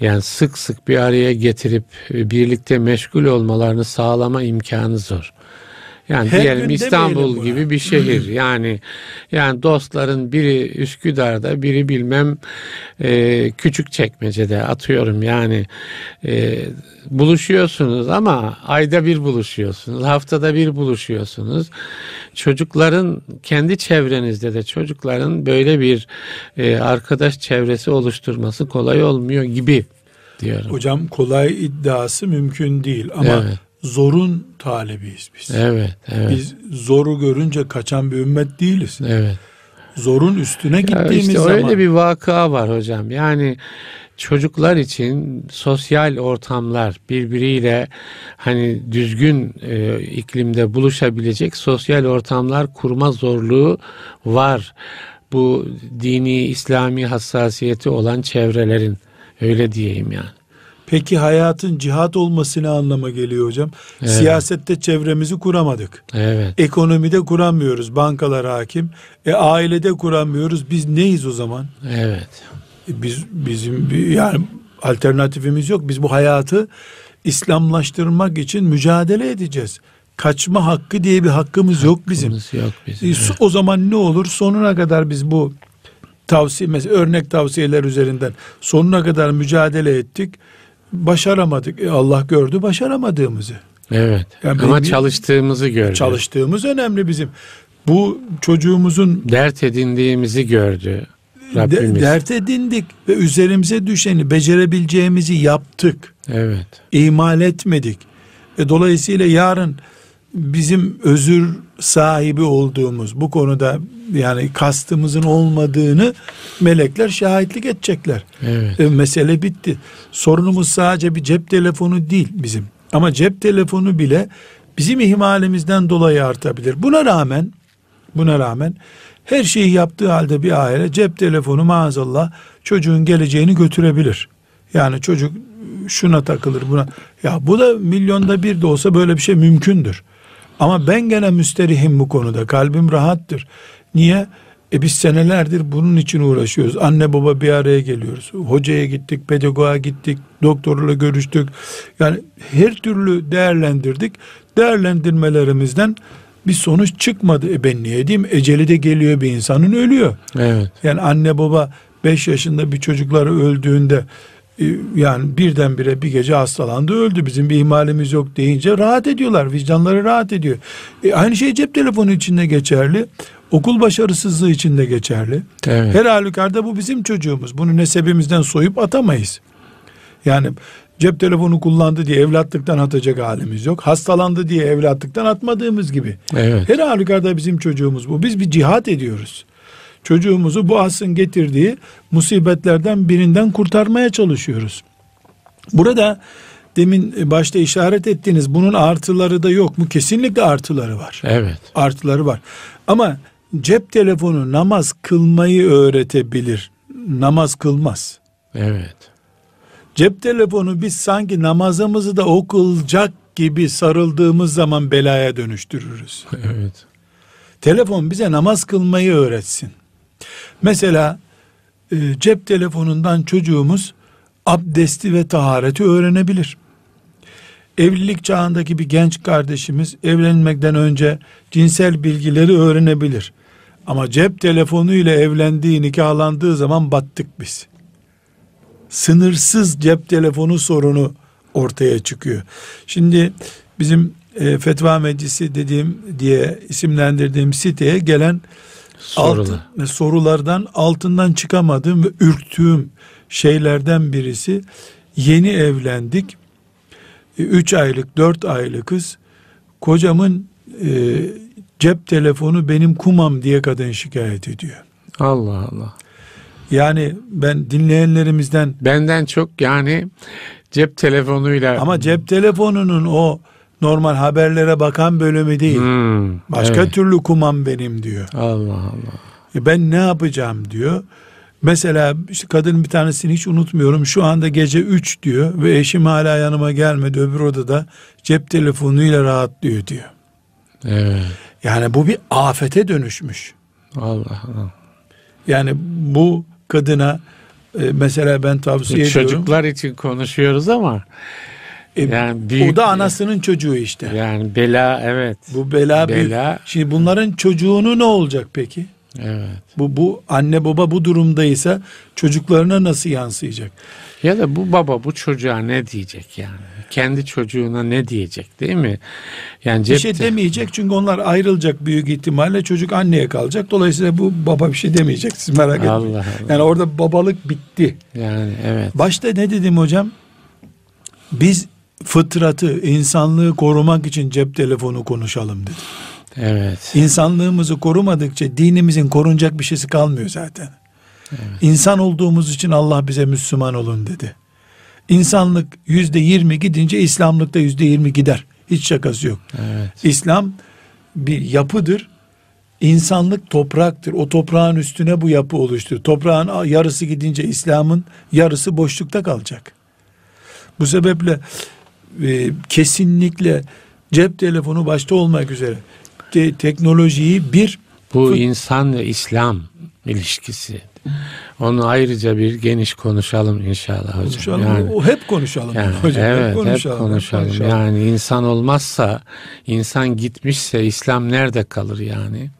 Speaker 1: yani sık sık bir araya getirip birlikte meşgul olmalarını sağlama imkanı zor. Yani
Speaker 2: Her
Speaker 1: diyelim İstanbul gibi bir şehir. Yani yani dostların biri Üsküdar'da, biri bilmem e, küçük çekmecede atıyorum. Yani e, buluşuyorsunuz ama ayda bir buluşuyorsunuz, haftada bir buluşuyorsunuz. Çocukların kendi çevrenizde de çocukların böyle bir e, arkadaş çevresi oluşturması kolay olmuyor gibi diyorum.
Speaker 2: hocam kolay iddiası mümkün değil ama
Speaker 1: Evet.
Speaker 2: Zorun talebiyiz biz.
Speaker 1: Evet, evet.
Speaker 2: Biz zoru görünce kaçan bir ümmet değiliz.
Speaker 1: Evet.
Speaker 2: Zorun üstüne
Speaker 1: Ya
Speaker 2: gittiğimiz
Speaker 1: işte
Speaker 2: zaman
Speaker 1: öyle bir vaka var hocam. Yani çocuklar için sosyal ortamlar birbiriyle hani düzgün e, iklimde buluşabilecek sosyal ortamlar kurma zorluğu var. Bu dini İslami hassasiyeti olan çevrelerin öyle diyeyim yani.
Speaker 2: Peki hayatın cihat olması ne anlama geliyor hocam?
Speaker 1: Evet.
Speaker 2: Siyasette çevremizi kuramadık.
Speaker 1: Evet.
Speaker 2: Ekonomide kuramıyoruz. Bankalar hakim. E ailede kuramıyoruz. Biz neyiz o zaman?
Speaker 1: Evet.
Speaker 2: E, biz bizim yani alternatifimiz yok. Biz bu hayatı İslamlaştırmak için mücadele edeceğiz. Kaçma hakkı diye bir hakkımız yok bizim.
Speaker 1: Hakkımız Yok bizim.
Speaker 2: E,
Speaker 1: Evet.
Speaker 2: O zaman ne olur? Sonuna kadar biz bu tavsiye mesela örnek tavsiyeler üzerinden sonuna kadar mücadele ettik. Başaramadık. E, Allah gördü başaramadığımızı.
Speaker 1: Evet.
Speaker 2: Yani
Speaker 1: Ama çalıştığımızı gördü.
Speaker 2: Çalıştığımız önemli bizim. Bu çocuğumuzun
Speaker 1: Dert edindiğimizi gördü.
Speaker 2: de-
Speaker 1: Rabbimiz.
Speaker 2: dert edindik ve üzerimize düşeni becerebileceğimizi yaptık.
Speaker 1: Evet.
Speaker 2: ihmal etmedik. E, dolayısıyla yarın bizim özür sahibi olduğumuz bu konuda yani kastımızın olmadığını melekler şahitlik edecekler.
Speaker 1: Evet.
Speaker 2: E, mesele bitti. Sorunumuz sadece bir cep telefonu değil bizim. Ama cep telefonu bile bizim ihmalimizden dolayı artabilir. Buna rağmen buna rağmen her şeyi yaptığı halde bir aile cep telefonu maazallah çocuğun geleceğini götürebilir. Yani çocuk şuna takılır buna. Ya bu da milyonda bir de olsa böyle bir şey mümkündür. Ama ben gene müsterihim bu konuda. Kalbim rahattır. Niye? E biz senelerdir bunun için uğraşıyoruz. Anne baba bir araya geliyoruz. Hocaya gittik, pedagoğa gittik, doktorla görüştük. Yani her türlü değerlendirdik. Değerlendirmelerimizden bir sonuç çıkmadı. E ben niye diyeyim? Eceli de geliyor bir insanın ölüyor.
Speaker 1: Evet.
Speaker 2: Yani anne baba 5 yaşında bir çocukları öldüğünde yani birdenbire bir gece hastalandı öldü bizim bir ihmalimiz yok deyince rahat ediyorlar vicdanları rahat ediyor. E, aynı şey cep telefonu içinde geçerli okul başarısızlığı içinde geçerli.
Speaker 1: Evet.
Speaker 2: Her halükarda bu bizim çocuğumuz bunu nesebimizden soyup atamayız. Yani Cep telefonu kullandı diye evlatlıktan atacak halimiz yok. Hastalandı diye evlatlıktan atmadığımız gibi.
Speaker 1: Evet.
Speaker 2: Her halükarda bizim çocuğumuz bu. Biz bir cihat ediyoruz. Çocuğumuzu bu asrın getirdiği musibetlerden birinden kurtarmaya çalışıyoruz. Burada demin başta işaret ettiğiniz bunun artıları da yok mu? Kesinlikle artıları var.
Speaker 1: Evet.
Speaker 2: Artıları var. Ama cep telefonu namaz kılmayı öğretebilir. Namaz kılmaz.
Speaker 1: Evet.
Speaker 2: Cep telefonu biz sanki namazımızı da okulacak gibi sarıldığımız zaman belaya dönüştürürüz.
Speaker 1: Evet.
Speaker 2: Telefon bize namaz kılmayı öğretsin. Mesela e, cep telefonundan çocuğumuz abdesti ve tahareti öğrenebilir. Evlilik çağındaki bir genç kardeşimiz evlenmekten önce cinsel bilgileri öğrenebilir. Ama cep telefonu ile evlendiği, nikahlandığı zaman battık biz. Sınırsız cep telefonu sorunu ortaya çıkıyor. Şimdi bizim e, fetva meclisi dediğim diye isimlendirdiğim siteye gelen
Speaker 1: Sorular.
Speaker 2: ve sorulardan altından çıkamadığım ve ürktüğüm şeylerden birisi yeni evlendik. 3 aylık 4 aylıkız kocamın e, cep telefonu benim kumam diye kadın şikayet ediyor.
Speaker 1: Allah Allah.
Speaker 2: Yani ben dinleyenlerimizden
Speaker 1: Benden çok yani cep telefonuyla
Speaker 2: ama cep telefonunun o normal haberlere bakan bölümü değil.
Speaker 1: Hmm,
Speaker 2: Başka
Speaker 1: evet.
Speaker 2: türlü kumam benim diyor.
Speaker 1: Allah Allah.
Speaker 2: E ben ne yapacağım diyor. Mesela işte kadın bir tanesini hiç unutmuyorum. Şu anda gece 3 diyor ve eşim hala yanıma gelmedi. Öbür odada cep telefonuyla rahatlıyor diyor.
Speaker 1: Evet.
Speaker 2: Yani bu bir afete dönüşmüş.
Speaker 1: Allah Allah.
Speaker 2: Yani bu kadına e, mesela ben tavsiye ediyorum.
Speaker 1: Çocuklar için konuşuyoruz ama
Speaker 2: E,
Speaker 1: yani büyük
Speaker 2: o da anasının çocuğu işte.
Speaker 1: yani bela evet.
Speaker 2: Bu bela, bir.
Speaker 1: Bela.
Speaker 2: Şimdi bunların çocuğunu ne olacak peki?
Speaker 1: Evet.
Speaker 2: Bu bu anne baba bu durumdaysa çocuklarına nasıl yansıyacak?
Speaker 1: Ya da bu baba bu çocuğa ne diyecek yani? Kendi çocuğuna ne diyecek değil mi? Yani
Speaker 2: Bir
Speaker 1: cepte,
Speaker 2: şey demeyecek çünkü onlar ayrılacak büyük ihtimalle çocuk anneye kalacak. Dolayısıyla bu baba bir şey demeyecek siz merak etmeyin.
Speaker 1: Allah Allah.
Speaker 2: Yani orada babalık bitti.
Speaker 1: Yani evet.
Speaker 2: Başta ne dedim hocam? Biz fıtratı, insanlığı korumak için cep telefonu konuşalım dedim.
Speaker 1: Evet.
Speaker 2: İnsanlığımızı korumadıkça dinimizin korunacak bir şeysi kalmıyor zaten. İnsan olduğumuz için Allah bize Müslüman olun dedi. İnsanlık yüzde yirmi gidince İslamlık da yüzde yirmi gider. Hiç şakası yok.
Speaker 1: Evet.
Speaker 2: İslam bir yapıdır. İnsanlık topraktır. O toprağın üstüne bu yapı oluştur. Toprağın yarısı gidince İslam'ın yarısı boşlukta kalacak. Bu sebeple e, kesinlikle cep telefonu başta olmak üzere te- teknolojiyi bir
Speaker 1: Bu insan ve İslam ilişkisi. Onu ayrıca bir geniş konuşalım inşallah hocam.
Speaker 2: konuşalım.
Speaker 1: Yani,
Speaker 2: o hep konuşalım.
Speaker 1: yani
Speaker 2: hocam.
Speaker 1: evet hep
Speaker 2: konuşalım,
Speaker 1: konuşalım.
Speaker 2: hep konuşalım.
Speaker 1: Yani insan olmazsa, insan gitmişse İslam nerede kalır yani?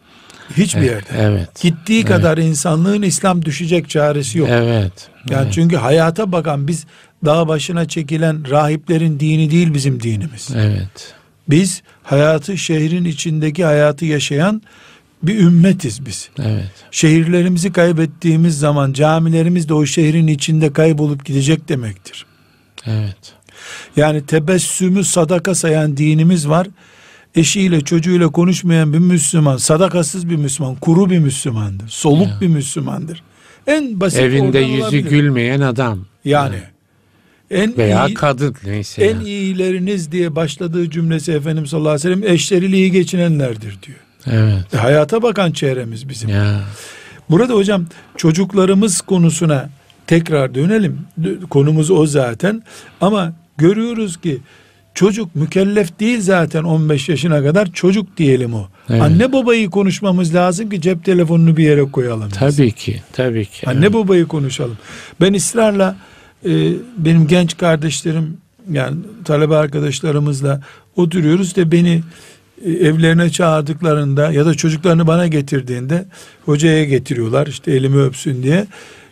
Speaker 2: Hiçbir
Speaker 1: Evet,
Speaker 2: yerde.
Speaker 1: evet.
Speaker 2: Gittiği kadar insanlığın İslam düşecek çaresi yok.
Speaker 1: Evet.
Speaker 2: Yani
Speaker 1: evet.
Speaker 2: çünkü hayata bakan biz dağ başına çekilen rahiplerin dini değil bizim dinimiz.
Speaker 1: Evet.
Speaker 2: Biz hayatı şehrin içindeki hayatı yaşayan bir ümmetiz biz.
Speaker 1: Evet.
Speaker 2: Şehirlerimizi kaybettiğimiz zaman camilerimiz de o şehrin içinde kaybolup gidecek demektir.
Speaker 1: Evet.
Speaker 2: Yani tebessümü sadaka sayan dinimiz var. Eşiyle çocuğuyla konuşmayan bir Müslüman, sadakasız bir Müslüman, kuru bir Müslümandır. Soluk
Speaker 1: Ya.
Speaker 2: bir Müslümandır. En basit
Speaker 1: Evinde yüzü
Speaker 2: olabilir.
Speaker 1: gülmeyen adam
Speaker 2: Yani en
Speaker 1: veya
Speaker 2: iyi,
Speaker 1: kadın neyse.
Speaker 2: en
Speaker 1: yani.
Speaker 2: iyileriniz diye başladığı cümlesi Efendimiz sallallahu aleyhi ve sellem eşleriyle iyi geçinenlerdir diyor.
Speaker 1: Evet.
Speaker 2: E, hayata bakan çevremiz bizim.
Speaker 1: Ya.
Speaker 2: Burada hocam çocuklarımız konusuna tekrar dönelim. Konumuz o zaten. Ama görüyoruz ki çocuk mükellef değil zaten 15 yaşına kadar çocuk diyelim o.
Speaker 1: Evet.
Speaker 2: Anne babayı konuşmamız lazım ki cep telefonunu bir yere koyalım. biz.
Speaker 1: Tabii ki. Tabii ki.
Speaker 2: Anne
Speaker 1: evet.
Speaker 2: babayı konuşalım. Ben ısrarla e, benim genç kardeşlerim yani talebe arkadaşlarımızla oturuyoruz da beni e, evlerine çağırdıklarında ya da çocuklarını bana getirdiğinde hocaya getiriyorlar işte elimi öpsün diye.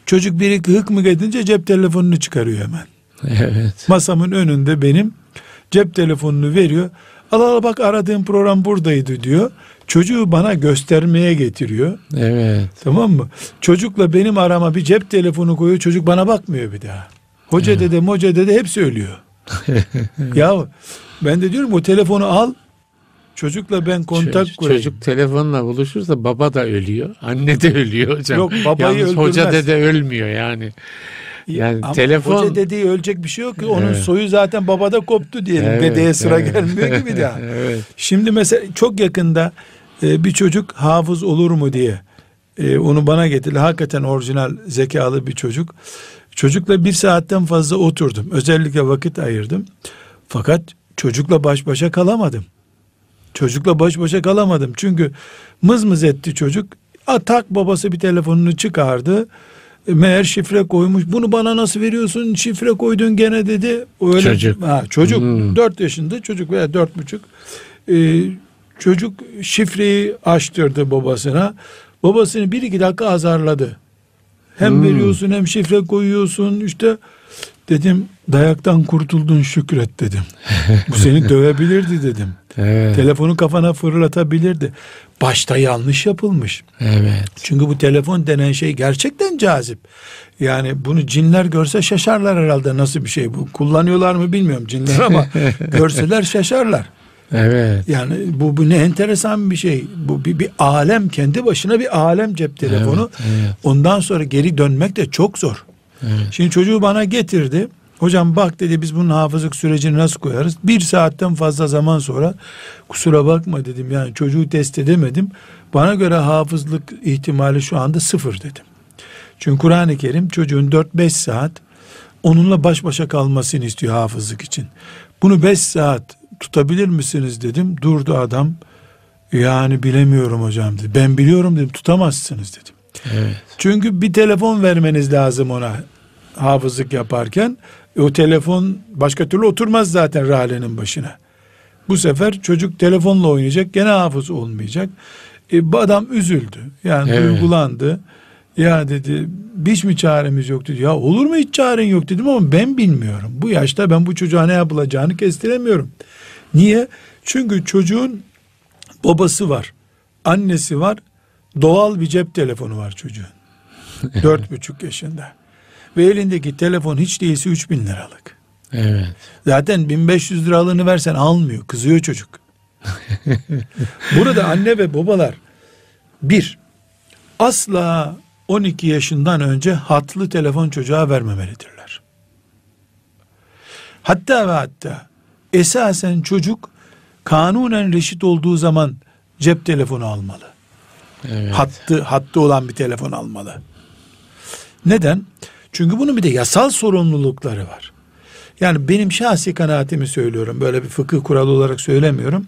Speaker 2: Çocuk biri hık mı edince cep telefonunu çıkarıyor hemen.
Speaker 1: Evet.
Speaker 2: Masamın önünde benim cep telefonunu veriyor. Al al bak aradığım program buradaydı diyor. Çocuğu bana göstermeye getiriyor.
Speaker 1: Evet.
Speaker 2: Tamam mı? Çocukla benim arama bir cep telefonu koyuyor. Çocuk bana bakmıyor bir daha. Hoca evet. dede, moca dede hepsi ölüyor. ya ben de diyorum o telefonu al. Çocukla ben kontak
Speaker 1: çocuk,
Speaker 2: kurayım.
Speaker 1: Çocuk telefonla buluşursa baba da ölüyor. Anne de ölüyor hocam.
Speaker 2: Yok babayı
Speaker 1: Yalnız
Speaker 2: öldürmez.
Speaker 1: hoca dede ölmüyor yani. Yani
Speaker 2: Ama
Speaker 1: telefon
Speaker 2: hoca dediği ölecek bir şey yok ki. Onun
Speaker 1: Evet.
Speaker 2: soyu zaten babada koptu diyelim.
Speaker 1: Evet,
Speaker 2: Dedeye sıra
Speaker 1: evet.
Speaker 2: gelmiyor gibi de.
Speaker 1: evet.
Speaker 2: Şimdi mesela çok yakında e, bir çocuk hafız olur mu diye e, onu bana getirdi. Hakikaten orijinal zekalı bir çocuk. Çocukla bir saatten fazla oturdum. Özellikle vakit ayırdım. Fakat çocukla baş başa kalamadım. Çocukla baş başa kalamadım. Çünkü mız mız etti çocuk. Atak babası bir telefonunu çıkardı. E, Meğer şifre koymuş. Bunu bana nasıl veriyorsun? Şifre koydun gene dedi. Öyle,
Speaker 1: Çocuk.
Speaker 2: Ha, çocuk.
Speaker 1: Hmm.
Speaker 2: 4 yaşında çocuk veya dört buçuk. Ee, çocuk şifreyi açtırdı babasına. Babasını bir iki dakika azarladı. Hem
Speaker 1: Hmm.
Speaker 2: veriyorsun hem şifre koyuyorsun. İşte dedim dayaktan kurtuldun şükret dedim. Bu seni dövebilirdi dedim.
Speaker 1: Evet.
Speaker 2: Telefonu kafana fırlatabilirdi. Başta yanlış yapılmış.
Speaker 1: evet.
Speaker 2: Çünkü bu telefon denen şey gerçekten cazip. Yani bunu cinler görse şaşarlar herhalde nasıl bir şey bu. Kullanıyorlar mı bilmiyorum cinler ama görseler şaşarlar.
Speaker 1: Evet.
Speaker 2: Yani bu, bu ne enteresan bir şey. Bu bir, bir alem kendi başına bir alem cep telefonu.
Speaker 1: Evet, evet.
Speaker 2: Ondan sonra geri dönmek de çok zor.
Speaker 1: Evet.
Speaker 2: Şimdi çocuğu bana getirdi. Hocam bak dedi biz bunun hafızlık sürecini nasıl koyarız? Bir saatten fazla zaman sonra kusura bakma dedim yani çocuğu test edemedim. Bana göre hafızlık ihtimali şu anda sıfır dedim. Çünkü Kur'an-ı Kerim çocuğun 4-5 saat onunla baş başa kalmasını istiyor hafızlık için. Bunu 5 saat tutabilir misiniz dedim. Durdu adam. Yani bilemiyorum hocam dedi. Ben biliyorum dedim tutamazsınız dedim.
Speaker 1: Evet.
Speaker 2: Çünkü bir telefon vermeniz lazım ona hafızlık yaparken. E, o telefon başka türlü oturmaz zaten ralenin başına. Bu sefer çocuk telefonla oynayacak gene hafız olmayacak. E, bu adam üzüldü. Yani
Speaker 1: Evet.
Speaker 2: duygulandı. Ya dedi hiç mi çaremiz yok dedi. Ya olur mu hiç çaren yok dedim ama ben bilmiyorum. Bu yaşta ben bu çocuğa ne yapılacağını kestiremiyorum. Niye? Çünkü çocuğun babası var. Annesi var. Doğal bir cep telefonu var çocuğun. Dört buçuk yaşında. Ve elindeki telefon hiç değilse 3000 liralık.
Speaker 1: Evet.
Speaker 2: Zaten 1500 liralığını versen almıyor. Kızıyor çocuk. Burada anne ve babalar bir, asla 12 yaşından önce hatlı telefon çocuğa vermemelidirler. Hatta ve hatta esasen çocuk kanunen reşit olduğu zaman cep telefonu almalı.
Speaker 1: Evet.
Speaker 2: Hattı, hattı olan bir telefon almalı. Neden? Çünkü bunun bir de yasal sorumlulukları var. Yani benim şahsi kanaatimi söylüyorum. Böyle bir fıkıh kuralı olarak söylemiyorum.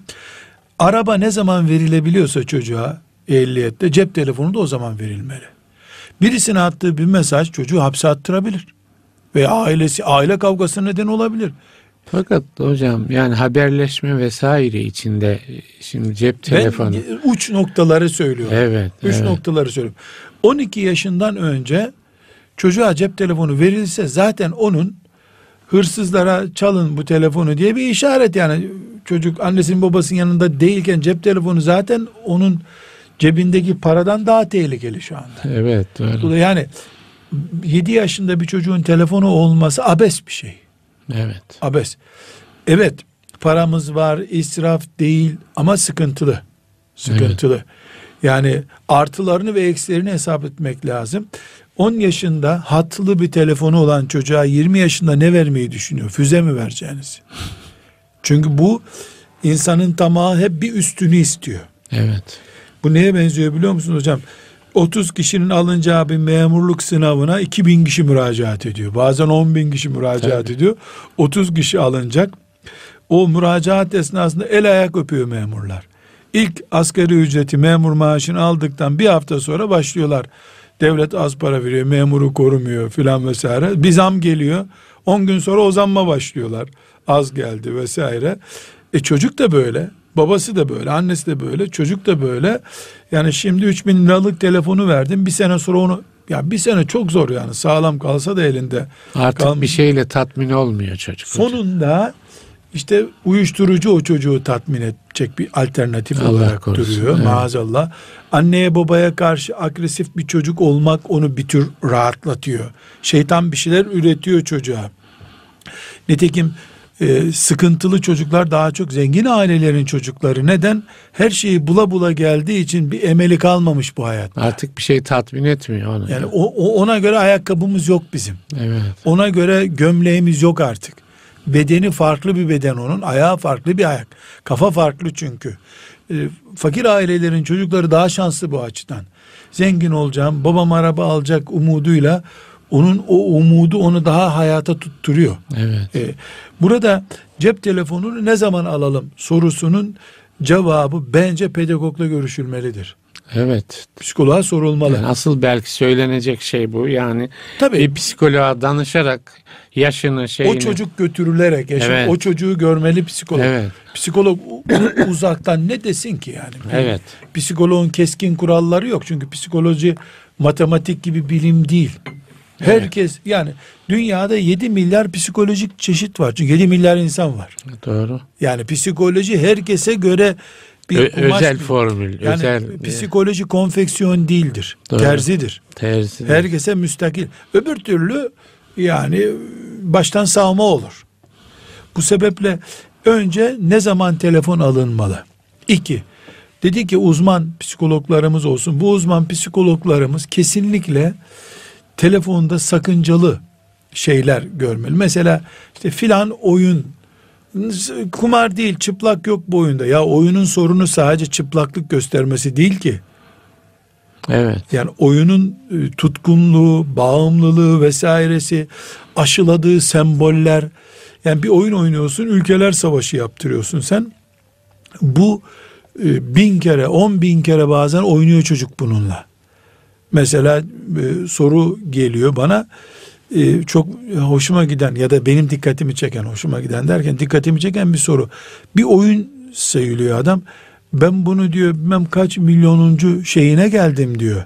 Speaker 2: Araba ne zaman verilebiliyorsa çocuğa ehliyette cep telefonu da o zaman verilmeli. Birisine attığı bir mesaj çocuğu hapse attırabilir. Ve ailesi aile kavgası neden olabilir.
Speaker 1: Fakat hocam yani haberleşme vesaire içinde e, şimdi cep telefonu.
Speaker 2: Ben uç noktaları söylüyorum.
Speaker 1: Evet.
Speaker 2: Üç
Speaker 1: evet.
Speaker 2: noktaları söylüyorum. 12 yaşından önce çocuğa cep telefonu verilse zaten onun hırsızlara çalın bu telefonu diye bir işaret yani çocuk annesinin babasının yanında değilken cep telefonu zaten onun cebindeki paradan daha tehlikeli şu anda.
Speaker 1: Evet doğru.
Speaker 2: Yani 7 yaşında bir çocuğun telefonu olması abes bir şey.
Speaker 1: Evet.
Speaker 2: Abes. Evet paramız var israf değil ama sıkıntılı. Sıkıntılı. Yani artılarını ve eksilerini hesap etmek lazım. 10 yaşında hatlı bir telefonu olan çocuğa 20 yaşında ne vermeyi düşünüyor? Füze mi vereceğiniz? Çünkü bu insanın tamahı hep bir üstünü istiyor.
Speaker 1: Evet.
Speaker 2: Bu neye benziyor biliyor musunuz hocam? 30 kişinin alınacağı bir memurluk sınavına 2000 kişi müracaat ediyor. Bazen 10 bin kişi müracaat
Speaker 1: Tabii.
Speaker 2: ediyor. 30 kişi alınacak. O müracaat esnasında el ayak öpüyor memurlar. İlk asgari ücreti memur maaşını aldıktan bir hafta sonra başlıyorlar. Devlet az para veriyor, memuru korumuyor filan vesaire. Bir zam geliyor. 10 gün sonra o zamma başlıyorlar. Az geldi vesaire. E çocuk da böyle. Babası da böyle, annesi de böyle, çocuk da böyle. Yani şimdi 3000 liralık telefonu verdim. Bir sene sonra onu ya bir sene çok zor yani sağlam kalsa da elinde.
Speaker 1: Artık
Speaker 2: Kalm-
Speaker 1: bir şeyle tatmin olmuyor çocuk. hocam.
Speaker 2: Sonunda işte uyuşturucu o çocuğu tatmin edecek bir alternatif
Speaker 1: Allah
Speaker 2: olarak
Speaker 1: korusun,
Speaker 2: duruyor
Speaker 1: evet.
Speaker 2: maazallah. Anneye babaya karşı agresif bir çocuk olmak onu bir tür rahatlatıyor. Şeytan bir şeyler üretiyor çocuğa. Nitekim e, sıkıntılı çocuklar daha çok zengin ailelerin çocukları. Neden? Her şeyi bula bula geldiği için bir emeli kalmamış bu hayatta.
Speaker 1: Artık bir şey tatmin etmiyor onu.
Speaker 2: Yani o, o- ona göre ayakkabımız yok bizim.
Speaker 1: evet.
Speaker 2: Ona göre gömleğimiz yok artık. Bedeni farklı bir beden onun, ayağı farklı bir ayak. Kafa farklı çünkü. E, fakir ailelerin çocukları daha şanslı bu açıdan. Zengin olacağım, babam araba alacak umuduyla onun o umudu onu daha hayata tutturuyor.
Speaker 1: Evet.
Speaker 2: E, burada cep telefonunu ne zaman alalım sorusunun cevabı bence pedagogla görüşülmelidir.
Speaker 1: Evet.
Speaker 2: Psikoloğa sorulmalı.
Speaker 1: Yani asıl belki söylenecek şey bu. Yani
Speaker 2: Tabii.
Speaker 1: bir psikoloğa danışarak yaşını şeyini.
Speaker 2: O çocuk götürülerek yaşa-
Speaker 1: Evet.
Speaker 2: o çocuğu görmeli psikolog.
Speaker 1: Evet.
Speaker 2: Psikolog uzaktan ne desin ki yani?
Speaker 1: Evet.
Speaker 2: Psikoloğun keskin kuralları yok çünkü psikoloji matematik gibi bilim değil. Herkes yani dünyada 7 milyar psikolojik çeşit var. Çünkü 7 milyar insan var.
Speaker 1: Doğru.
Speaker 2: Yani psikoloji herkese göre bir
Speaker 1: Ö- özel
Speaker 2: bir-
Speaker 1: formül.
Speaker 2: Yani
Speaker 1: özel
Speaker 2: psikoloji konfeksiyon değildir.
Speaker 1: Doğru.
Speaker 2: Terzidir.
Speaker 1: terzi.
Speaker 2: Herkese müstakil. Öbür türlü yani baştan savma olur. Bu sebeple önce ne zaman telefon alınmalı? İki, dedi ki uzman psikologlarımız olsun. Bu uzman psikologlarımız kesinlikle telefonda sakıncalı şeyler görmeli. Mesela işte filan oyun kumar değil çıplak yok bu oyunda. Ya oyunun sorunu sadece çıplaklık göstermesi değil ki.
Speaker 1: Evet.
Speaker 2: Yani oyunun e, tutkunluğu, bağımlılığı vesairesi, aşıladığı semboller. Yani bir oyun oynuyorsun, ülkeler savaşı yaptırıyorsun sen. Bu e, bin kere, on bin kere bazen oynuyor çocuk bununla. Mesela e, soru geliyor bana e, çok hoşuma giden ya da benim dikkatimi çeken hoşuma giden derken dikkatimi çeken bir soru. Bir oyun sayılıyor adam. Ben bunu diyor bilmem kaç milyonuncu şeyine geldim diyor.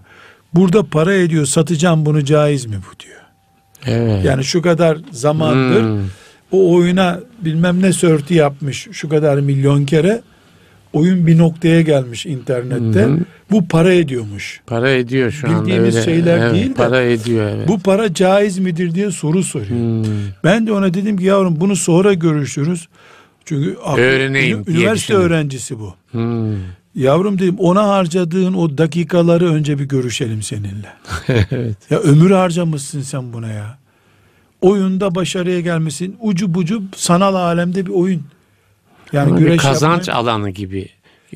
Speaker 2: Burada para ediyor satacağım bunu caiz mi bu diyor.
Speaker 1: Evet.
Speaker 2: Yani şu kadar zamandır
Speaker 1: Hmm.
Speaker 2: o oyuna bilmem ne sörtü yapmış şu kadar milyon kere oyun bir noktaya gelmiş internette.
Speaker 1: Hı hı.
Speaker 2: Bu para ediyormuş.
Speaker 1: Para ediyor şu anda
Speaker 2: Bildiğimiz şeyler
Speaker 1: evet,
Speaker 2: değil de
Speaker 1: Para ediyor evet.
Speaker 2: Bu para caiz midir diye soru soruyor.
Speaker 1: Hmm.
Speaker 2: Ben de ona dedim ki yavrum bunu sonra görüşürüz. Çünkü
Speaker 1: Öğreneyim
Speaker 2: üniversite öğrencisi bu.
Speaker 1: Hmm.
Speaker 2: Yavrum dedim ona harcadığın o dakikaları önce bir görüşelim seninle.
Speaker 1: evet.
Speaker 2: Ya ömür harcamışsın sen buna ya. Oyunda başarıya gelmişsin. Ucu bucu sanal alemde bir oyun. Yani
Speaker 1: Ama bir kazanç
Speaker 2: yapmayı-
Speaker 1: alanı gibi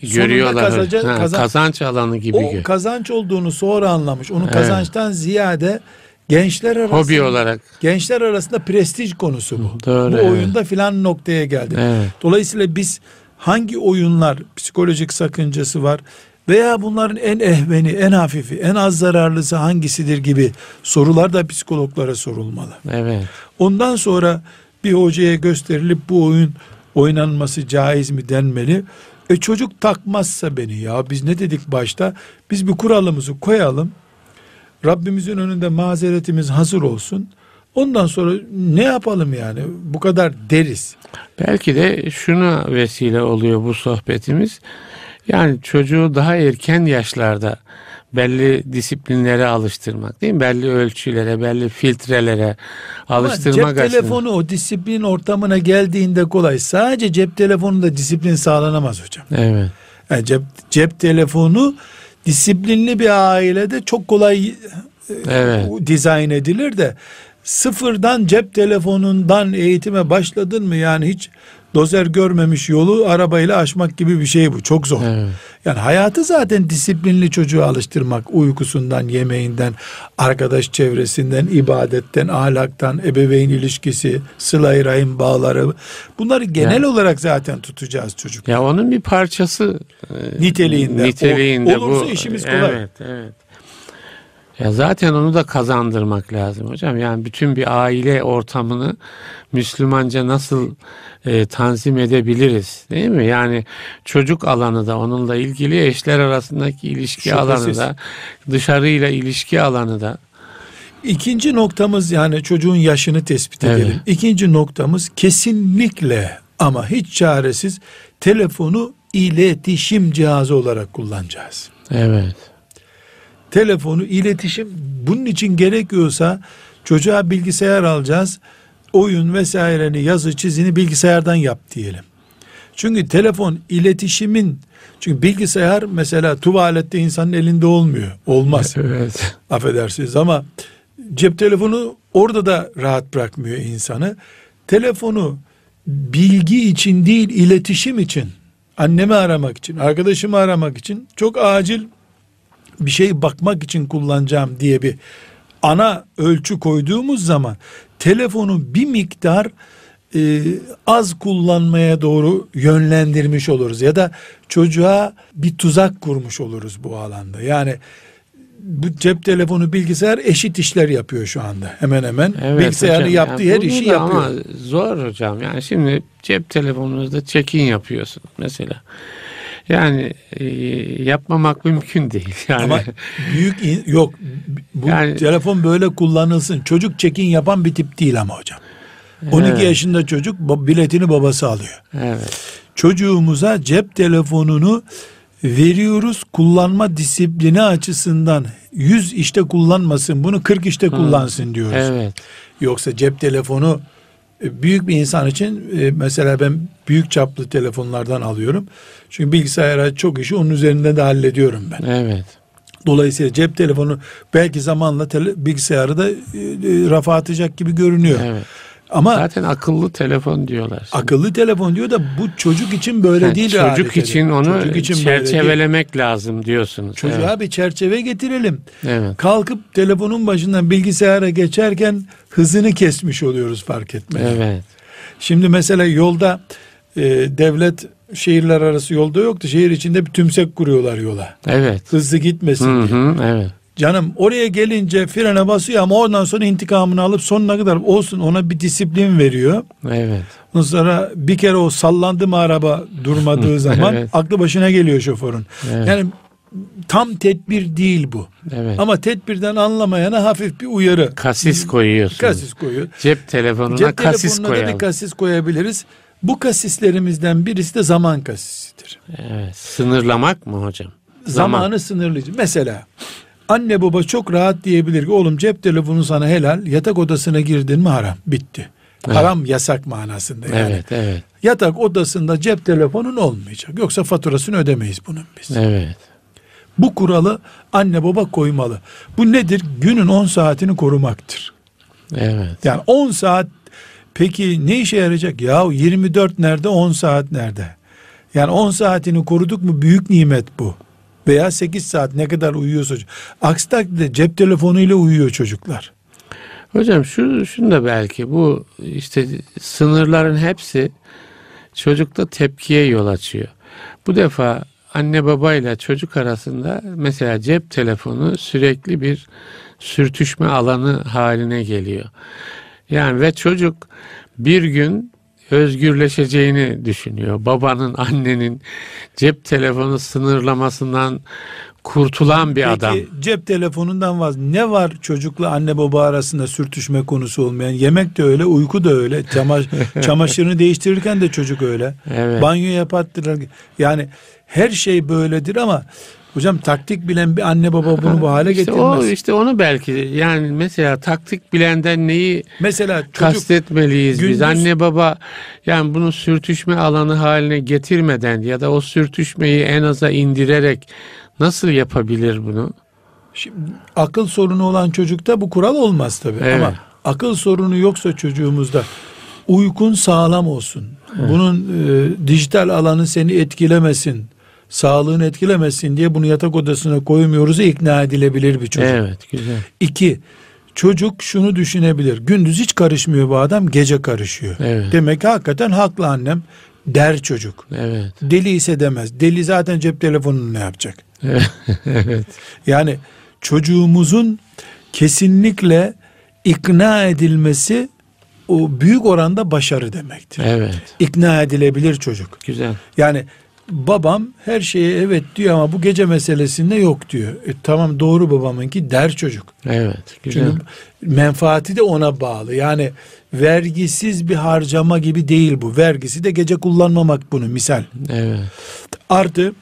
Speaker 1: görüyorlar.
Speaker 2: kazaca-
Speaker 1: Ha,
Speaker 2: kazan-
Speaker 1: kazanç alanı gibi.
Speaker 2: o
Speaker 1: gö-
Speaker 2: kazanç olduğunu sonra anlamış. Onun
Speaker 1: Evet.
Speaker 2: kazançtan ziyade gençler arasında
Speaker 1: Hobi olarak.
Speaker 2: gençler arasında prestij konusu bu.
Speaker 1: Doğru,
Speaker 2: bu
Speaker 1: evet.
Speaker 2: oyunda filan noktaya geldi.
Speaker 1: Evet.
Speaker 2: Dolayısıyla biz hangi oyunlar psikolojik sakıncası var veya bunların en ehveni, en hafifi, en az zararlısı hangisidir gibi sorular da psikologlara sorulmalı.
Speaker 1: Evet.
Speaker 2: Ondan sonra bir hocaya gösterilip bu oyun oynanması caiz mi denmeli. E çocuk takmazsa beni ya biz ne dedik başta? Biz bir kuralımızı koyalım. Rabbimizin önünde mazeretimiz hazır olsun. Ondan sonra ne yapalım yani? Bu kadar deriz.
Speaker 1: Belki de şuna vesile oluyor bu sohbetimiz. Yani çocuğu daha erken yaşlarda belli disiplinlere alıştırmak değil mi? Belli ölçülere, belli filtrelere
Speaker 2: Ama
Speaker 1: alıştırmak
Speaker 2: cep
Speaker 1: açısından.
Speaker 2: telefonu o disiplin ortamına geldiğinde kolay. Sadece cep telefonunda disiplin sağlanamaz hocam.
Speaker 1: Evet.
Speaker 2: Yani cep, cep telefonu disiplinli bir ailede çok kolay
Speaker 1: Evet.
Speaker 2: dizayn edilir de sıfırdan cep telefonundan eğitime başladın mı yani hiç dozer görmemiş yolu arabayla aşmak gibi bir şey bu. Çok zor.
Speaker 1: Evet.
Speaker 2: Yani hayatı zaten disiplinli çocuğu alıştırmak. Uykusundan, yemeğinden, arkadaş çevresinden, ibadetten, ahlaktan, ebeveyn ilişkisi, sıla-i rahim bağları. Bunları genel
Speaker 1: Yani-
Speaker 2: olarak zaten tutacağız çocuk.
Speaker 1: Ya onun bir parçası e,
Speaker 2: Niteliğinde.
Speaker 1: niteliğinde
Speaker 2: O- olursa
Speaker 1: bu.
Speaker 2: işimiz kolay.
Speaker 1: Evet, evet. Ya zaten onu da kazandırmak lazım hocam. Yani bütün bir aile ortamını Müslümanca nasıl e, tanzim edebiliriz değil mi? Yani çocuk alanı da onunla ilgili eşler arasındaki ilişki
Speaker 2: Şüphesiz.
Speaker 1: alanı da dışarıyla ilişki alanı da
Speaker 2: İkinci noktamız yani çocuğun yaşını tespit
Speaker 1: Evet.
Speaker 2: edelim. İkinci noktamız kesinlikle Ama hiç çaresiz telefonu iletişim cihazı olarak kullanacağız.
Speaker 1: Evet.
Speaker 2: Telefonu iletişim bunun için gerekiyorsa çocuğa bilgisayar alacağız. Oyun vesaireni yazı çizini bilgisayardan yap diyelim. Çünkü telefon iletişimin çünkü bilgisayar mesela tuvalette insanın elinde olmuyor. Olmaz.
Speaker 1: Evet.
Speaker 2: Affedersiniz ama cep telefonu orada da rahat bırakmıyor insanı. Telefonu bilgi için değil iletişim için annemi aramak için arkadaşımı aramak için çok acil bir şey bakmak için kullanacağım diye bir ana ölçü koyduğumuz zaman telefonu bir miktar e, az kullanmaya doğru yönlendirmiş oluruz ya da çocuğa bir tuzak kurmuş oluruz bu alanda. Yani bu cep telefonu bilgisayar eşit işler yapıyor şu anda hemen hemen.
Speaker 1: Evet
Speaker 2: Bilgisayarın
Speaker 1: hocam.
Speaker 2: yaptığı
Speaker 1: Yani
Speaker 2: her işi yapıyor.
Speaker 1: Ama zor hocam. Yani şimdi cep telefonunuzda check-in yapıyorsun mesela. Yani e, yapmamak mümkün değil. Yani
Speaker 2: Ama büyük in- yok bu
Speaker 1: Yani-
Speaker 2: telefon böyle kullanılsın. Çocuk çekin yapan bir tip değil ama hocam. 12
Speaker 1: Evet.
Speaker 2: yaşında çocuk biletini babası alıyor.
Speaker 1: evet.
Speaker 2: Çocuğumuza cep telefonunu veriyoruz kullanma disiplini açısından 100 işte kullanmasın bunu 40 işte kullansın diyoruz.
Speaker 1: Evet.
Speaker 2: Yoksa cep telefonu büyük bir insan için e, mesela ben büyük çaplı telefonlardan alıyorum. Çünkü bilgisayara çok işi onun üzerinde de hallediyorum ben.
Speaker 1: Evet.
Speaker 2: Dolayısıyla cep telefonu belki zamanla tele, bilgisayarı da e, e, rafa atacak gibi görünüyor.
Speaker 1: Evet.
Speaker 2: Ama
Speaker 1: Zaten akıllı telefon diyorlar. şimdi.
Speaker 2: akıllı telefon diyor da bu çocuk için böyle
Speaker 1: Yani
Speaker 2: değil.
Speaker 1: çocuk için onu
Speaker 2: Çocuk için böyle değil.
Speaker 1: çerçevelemek lazım diyorsunuz.
Speaker 2: Çocuğa bir çerçeve getirelim.
Speaker 1: Evet. evet.
Speaker 2: Kalkıp telefonun başından bilgisayara geçerken hızını kesmiş oluyoruz fark etmeden.
Speaker 1: Evet.
Speaker 2: Şimdi mesela yolda e, devlet şehirler arası yolda yoktu. Şehir içinde bir tümsek kuruyorlar yola.
Speaker 1: Evet.
Speaker 2: Hızlı gitmesin
Speaker 1: Hı
Speaker 2: diye.
Speaker 1: hı, evet.
Speaker 2: Canım oraya gelince frene basıyor ama ondan sonra intikamını alıp sonuna kadar olsun ona bir disiplin veriyor.
Speaker 1: Evet.
Speaker 2: Ondan sonra bir kere o sallandı mı araba durmadığı zaman
Speaker 1: Evet.
Speaker 2: aklı başına geliyor şoförün.
Speaker 1: Evet.
Speaker 2: Yani tam tedbir değil bu.
Speaker 1: Evet.
Speaker 2: Ama tedbirden anlamayana hafif bir uyarı.
Speaker 1: kasis koyuyorsun.
Speaker 2: Kasis koyuyor.
Speaker 1: Cep telefonuna
Speaker 2: Cep
Speaker 1: kasis
Speaker 2: telefonuna da
Speaker 1: koyalım.
Speaker 2: bir kasis koyabiliriz. Bu kasislerimizden birisi de zaman kasisidir.
Speaker 1: Evet. Sınırlamak mı hocam?
Speaker 2: Zamanı sınırlayıcı. Mesela anne baba çok rahat diyebilir ki oğlum cep telefonu sana helal yatak odasına girdin mi haram bitti.
Speaker 1: Evet.
Speaker 2: Haram yasak manasında yani.
Speaker 1: Evet, evet.
Speaker 2: Yatak odasında cep telefonun olmayacak. Yoksa faturasını ödemeyiz bunun biz.
Speaker 1: Evet.
Speaker 2: Bu kuralı anne baba koymalı. Bu nedir? Günün 10 saatini korumaktır.
Speaker 1: Evet.
Speaker 2: Yani 10 saat peki ne işe yarayacak? Ya 24 nerede 10 saat nerede? Yani 10 saatini koruduk mu büyük nimet bu. Veya 8 saat ne kadar uyuyorsa. Aksi takdirde cep telefonuyla uyuyor çocuklar.
Speaker 1: Hocam şu şunu da belki bu işte sınırların hepsi çocukta tepkiye yol açıyor. Bu defa anne babayla çocuk arasında mesela cep telefonu sürekli bir sürtüşme alanı haline geliyor. Yani ve çocuk bir gün özgürleşeceğini düşünüyor. Babanın, annenin cep telefonu sınırlamasından kurtulan bir
Speaker 2: Peki
Speaker 1: adam.
Speaker 2: cep telefonundan vaz ne var çocukla anne baba arasında sürtüşme konusu olmayan? Yemek de öyle, uyku da öyle. Çamaş, çamaşırını değiştirirken de çocuk öyle.
Speaker 1: Evet.
Speaker 2: Banyo yapattırır. Yani her şey böyledir ama hocam taktik bilen bir anne baba bunu bu hale
Speaker 1: İşte
Speaker 2: getirmez.
Speaker 1: o işte onu belki yani mesela taktik bilenden neyi
Speaker 2: Mesela çocuk
Speaker 1: kastetmeliyiz biz
Speaker 2: gündüz-
Speaker 1: anne baba yani bunu sürtüşme alanı haline getirmeden ya da o sürtüşmeyi en aza indirerek nasıl yapabilir bunu?
Speaker 2: Şimdi, akıl sorunu olan çocukta bu kural olmaz tabii
Speaker 1: Evet.
Speaker 2: ama akıl sorunu yoksa çocuğumuzda uykun sağlam olsun. Bunun e, dijital alanı seni etkilemesin. Sağlığını etkilemesin diye bunu yatak odasına koymuyoruz ikna edilebilir bir çocuk.
Speaker 1: Evet güzel.
Speaker 2: İki, çocuk şunu düşünebilir. Gündüz hiç karışmıyor bu adam, gece karışıyor.
Speaker 1: Evet.
Speaker 2: Demek ki hakikaten haklı annem der çocuk.
Speaker 1: Evet.
Speaker 2: Deli ise demez. Deli zaten cep telefonunu ne yapacak?
Speaker 1: Evet.
Speaker 2: Yani çocuğumuzun kesinlikle ikna edilmesi o büyük oranda başarı demektir.
Speaker 1: Evet.
Speaker 2: İkna edilebilir çocuk.
Speaker 1: Güzel.
Speaker 2: Yani babam her şeye evet diyor ama bu gece meselesinde yok diyor. E, tamam doğru babamınki der çocuk.
Speaker 1: Evet. Güzel.
Speaker 2: Çünkü menfaati de ona bağlı. Yani vergisiz bir harcama gibi değil bu. Vergisi de gece kullanmamak bunu misal.
Speaker 1: Evet.
Speaker 2: Artı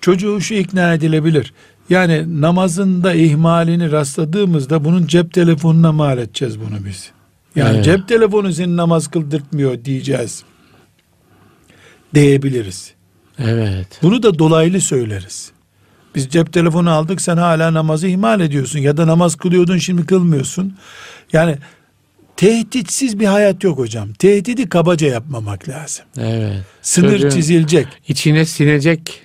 Speaker 2: çocuğu şu ikna edilebilir. Yani namazında ihmalini rastladığımızda bunun cep telefonuna mal edeceğiz bunu biz. Yani
Speaker 1: Evet.
Speaker 2: cep telefonu seni namaz kıldırtmıyor diyeceğiz. Diyebiliriz.
Speaker 1: Evet.
Speaker 2: Bunu da dolaylı söyleriz. Biz cep telefonu aldık sen hala namazı ihmal ediyorsun ya da namaz kılıyordun şimdi kılmıyorsun. Yani tehditsiz bir hayat yok hocam. Tehdidi kabaca yapmamak lazım.
Speaker 1: Evet.
Speaker 2: Sınır
Speaker 1: Çocuğun
Speaker 2: çizilecek.
Speaker 1: içine sinecek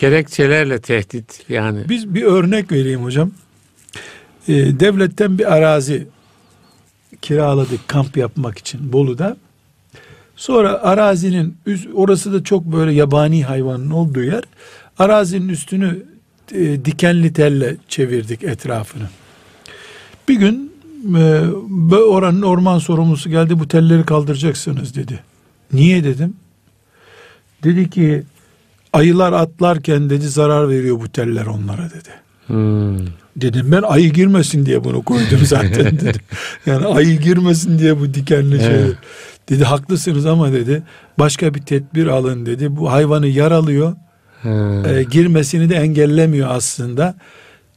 Speaker 1: gerekçelerle tehdit yani.
Speaker 2: Biz bir örnek vereyim hocam. Ee, devletten bir arazi kiraladık kamp yapmak için Bolu'da. Sonra arazinin orası da çok böyle yabani hayvanın olduğu yer. Arazinin üstünü e, dikenli telle çevirdik etrafını. Bir gün e, oranın orman sorumlusu geldi bu telleri kaldıracaksınız dedi. Niye dedim. Dedi ki ayılar atlarken dedi zarar veriyor bu teller onlara dedi.
Speaker 1: Hmm.
Speaker 2: Dedim ben ayı girmesin diye bunu koydum zaten dedim. Yani ayı girmesin diye bu dikenli şey.
Speaker 1: Evet.
Speaker 2: Dedi haklısınız ama dedi başka bir tedbir alın dedi. Bu hayvanı yaralıyor. E, girmesini de engellemiyor aslında.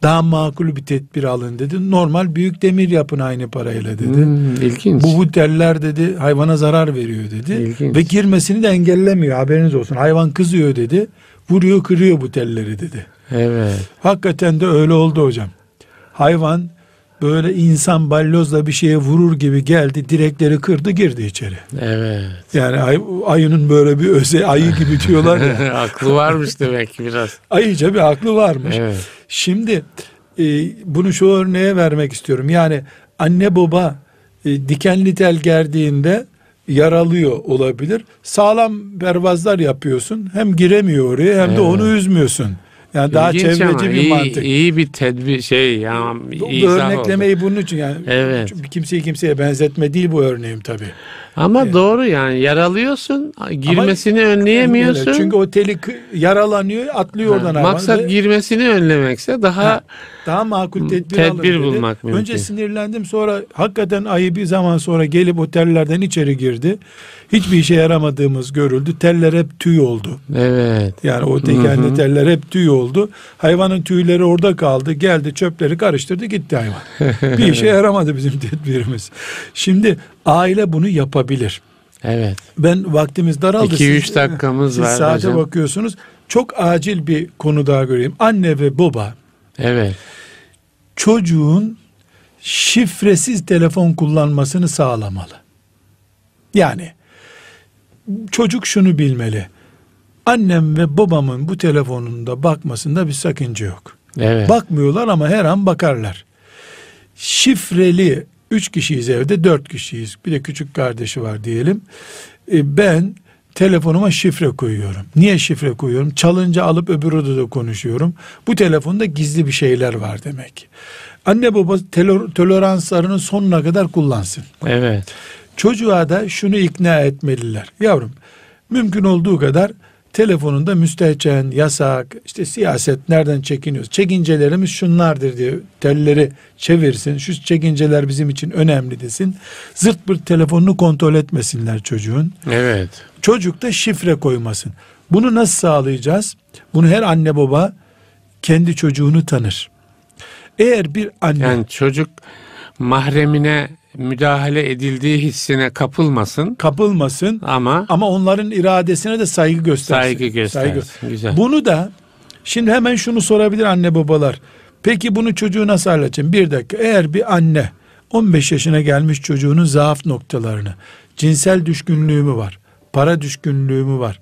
Speaker 2: Daha makul bir tedbir alın dedi. Normal büyük demir yapın aynı parayla dedi.
Speaker 1: Hmm, ilginç.
Speaker 2: Bu bu teller dedi hayvana zarar veriyor dedi.
Speaker 1: İlginç.
Speaker 2: Ve girmesini de engellemiyor haberiniz olsun. Hayvan kızıyor dedi. Vuruyor kırıyor bu telleri dedi.
Speaker 1: Evet.
Speaker 2: Hakikaten de öyle oldu hocam. Hayvan böyle insan balyozla bir şeye vurur gibi geldi. Direkleri kırdı girdi içeri.
Speaker 1: Evet.
Speaker 2: Yani ay- ayının böyle bir öze ayı gibi diyorlar ya.
Speaker 1: Aklı varmış demek ki biraz.
Speaker 2: Ayıca bir aklı varmış.
Speaker 1: Evet.
Speaker 2: Şimdi e, bunu şu örneğe vermek istiyorum. Yani anne baba e, dikenli tel gerdiğinde yaralıyor olabilir. Sağlam pervazlar yapıyorsun. Hem giremiyor oraya hem de
Speaker 1: Evet.
Speaker 2: onu üzmüyorsun. Yani daha
Speaker 1: İlginç
Speaker 2: çevreci bir
Speaker 1: iyi,
Speaker 2: mantık.
Speaker 1: iyi bir tedbir şey yani
Speaker 2: Bu
Speaker 1: oldu.
Speaker 2: örneklemeyi bunun için yani
Speaker 1: Evet.
Speaker 2: çünkü kimseyi kimseye benzetme değil bu örneğim tabi.
Speaker 1: Ama doğru yani yaralıyorsun girmesini önleyemiyorsun.
Speaker 2: Çünkü o teli kı- yaralanıyor atlıyor oradan hayvan.
Speaker 1: Maksat
Speaker 2: Ve
Speaker 1: girmesini önlemekse daha
Speaker 2: Ha, daha makul tedbir,
Speaker 1: Tedbir
Speaker 2: alın dedi.
Speaker 1: bulmak mümkün.
Speaker 2: Önce sinirlendim sonra hakikaten ayı bir zaman sonra gelip otellerden içeri girdi. Hiçbir işe yaramadığımız görüldü. Teller hep tüy oldu.
Speaker 1: evet.
Speaker 2: Yani o
Speaker 1: hı.
Speaker 2: teller hep tüy oldu. Hayvanın tüyleri orada kaldı. Geldi çöpleri karıştırdı gitti hayvan. bir işe yaramadı bizim tedbirimiz. Şimdi aile bunu yapabilir.
Speaker 1: Evet.
Speaker 2: Ben vaktimiz daraldı.
Speaker 1: 2-3
Speaker 2: Siz-
Speaker 1: dakikamız
Speaker 2: siz
Speaker 1: var
Speaker 2: saate
Speaker 1: hocam.
Speaker 2: bakıyorsunuz. Çok acil bir konu daha göreyim. Anne ve baba
Speaker 1: Evet.
Speaker 2: çocuğun şifresiz telefon kullanmasını sağlamalı. Yani çocuk şunu bilmeli. Annem ve babamın bu telefonunda bakmasında bir sakınca yok.
Speaker 1: Evet.
Speaker 2: Bakmıyorlar ama her an bakarlar. Şifreli üç kişiyiz evde dört kişiyiz. Bir de küçük kardeşi var diyelim. E, ben telefonuma şifre koyuyorum. Niye şifre koyuyorum? Çalınca alıp öbür odada konuşuyorum. Bu telefonda gizli bir şeyler var demek. Anne baba telo- toleranslarını sonuna kadar kullansın.
Speaker 1: Evet.
Speaker 2: Çocuğa da şunu ikna etmeliler. Yavrum mümkün olduğu kadar telefonunda müstehcen, yasak, işte siyaset nereden çekiniyoruz? Çekincelerimiz şunlardır diye telleri çevirsin. Şu çekinceler bizim için önemli desin. Zırt pırt telefonunu kontrol etmesinler çocuğun.
Speaker 1: Evet.
Speaker 2: Çocuk da şifre koymasın. Bunu nasıl sağlayacağız? Bunu her anne baba kendi çocuğunu tanır. Eğer bir anne
Speaker 1: Yani çocuk mahremine müdahale edildiği hissine kapılmasın
Speaker 2: kapılmasın
Speaker 1: ama
Speaker 2: ama onların iradesine de saygı göstersin.
Speaker 1: saygı göstersin.
Speaker 2: Saygı.
Speaker 1: Güzel.
Speaker 2: Bunu da şimdi hemen şunu sorabilir anne babalar. Peki bunu çocuğu nasıl halledeceğim? Bir dakika eğer bir anne 15 yaşına gelmiş çocuğunun zaaf noktalarını, cinsel düşkünlüğü mü var, para düşkünlüğü mü var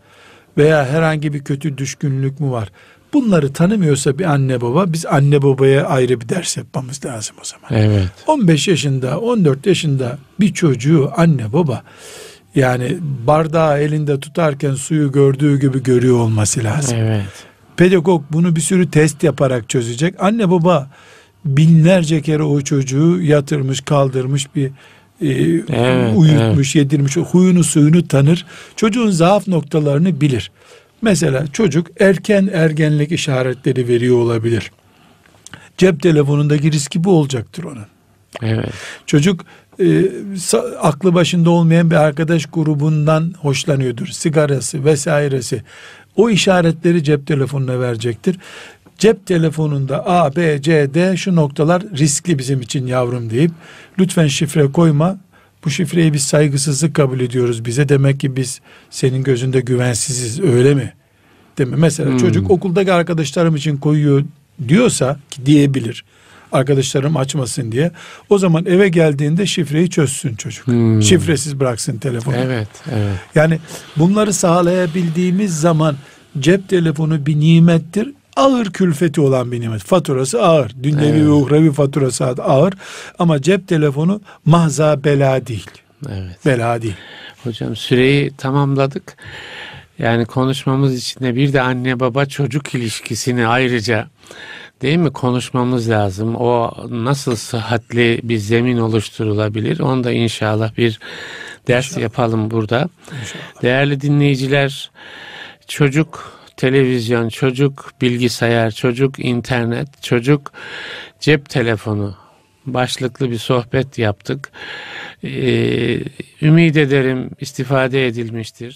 Speaker 2: veya herhangi bir kötü düşkünlük mü var? Bunları tanımıyorsa bir anne baba biz anne babaya ayrı bir ders yapmamız lazım o zaman.
Speaker 1: Evet.
Speaker 2: 15 yaşında 14 yaşında bir çocuğu anne baba yani bardağı elinde tutarken suyu gördüğü gibi görüyor olması lazım.
Speaker 1: Evet.
Speaker 2: Pedagog bunu bir sürü test yaparak çözecek. Anne baba binlerce kere o çocuğu yatırmış kaldırmış bir e,
Speaker 1: Evet,
Speaker 2: uyutmuş yedirmiş huyunu suyunu tanır çocuğun zaaf noktalarını bilir Mesela çocuk erken ergenlik işaretleri veriyor olabilir. Cep telefonundaki riski bu olacaktır onun.
Speaker 1: Evet.
Speaker 2: Çocuk e, aklı başında olmayan bir arkadaş grubundan hoşlanıyordur. Sigarası vesairesi. O işaretleri cep telefonuna verecektir. Cep telefonunda A, B, C, D şu noktalar riskli bizim için yavrum deyip lütfen şifre koyma. Bu şifreyi biz saygısızlık kabul ediyoruz bize. Demek ki biz senin gözünde güvensiziz öyle mi? Değil mi? Mesela
Speaker 1: Hmm.
Speaker 2: çocuk okuldaki arkadaşlarım için koyuyor diyorsa ki diyebilir. Arkadaşlarım açmasın diye. O zaman eve geldiğinde şifreyi çözsün çocuk.
Speaker 1: Hmm.
Speaker 2: Şifresiz bıraksın telefonu.
Speaker 1: Evet, evet.
Speaker 2: Yani bunları sağlayabildiğimiz zaman cep telefonu bir nimettir. Ağır külfeti olan bir nimet. Faturası ağır. Dünyevi
Speaker 1: Evet.
Speaker 2: ve uhrevi faturası ağır. Ama cep telefonu mahza bela değil.
Speaker 1: Evet.
Speaker 2: Bela değil.
Speaker 1: Hocam süreyi tamamladık. Yani konuşmamız için de bir de anne baba çocuk ilişkisini ayrıca değil mi konuşmamız lazım. O nasıl sıhhatli bir zemin oluşturulabilir? Onu da inşallah bir ders yapalım burada.
Speaker 2: İnşallah.
Speaker 1: Değerli dinleyiciler, çocuk televizyon, çocuk bilgisayar, çocuk internet, çocuk cep telefonu başlıklı bir sohbet yaptık. Ee, ümit ederim istifade edilmiştir.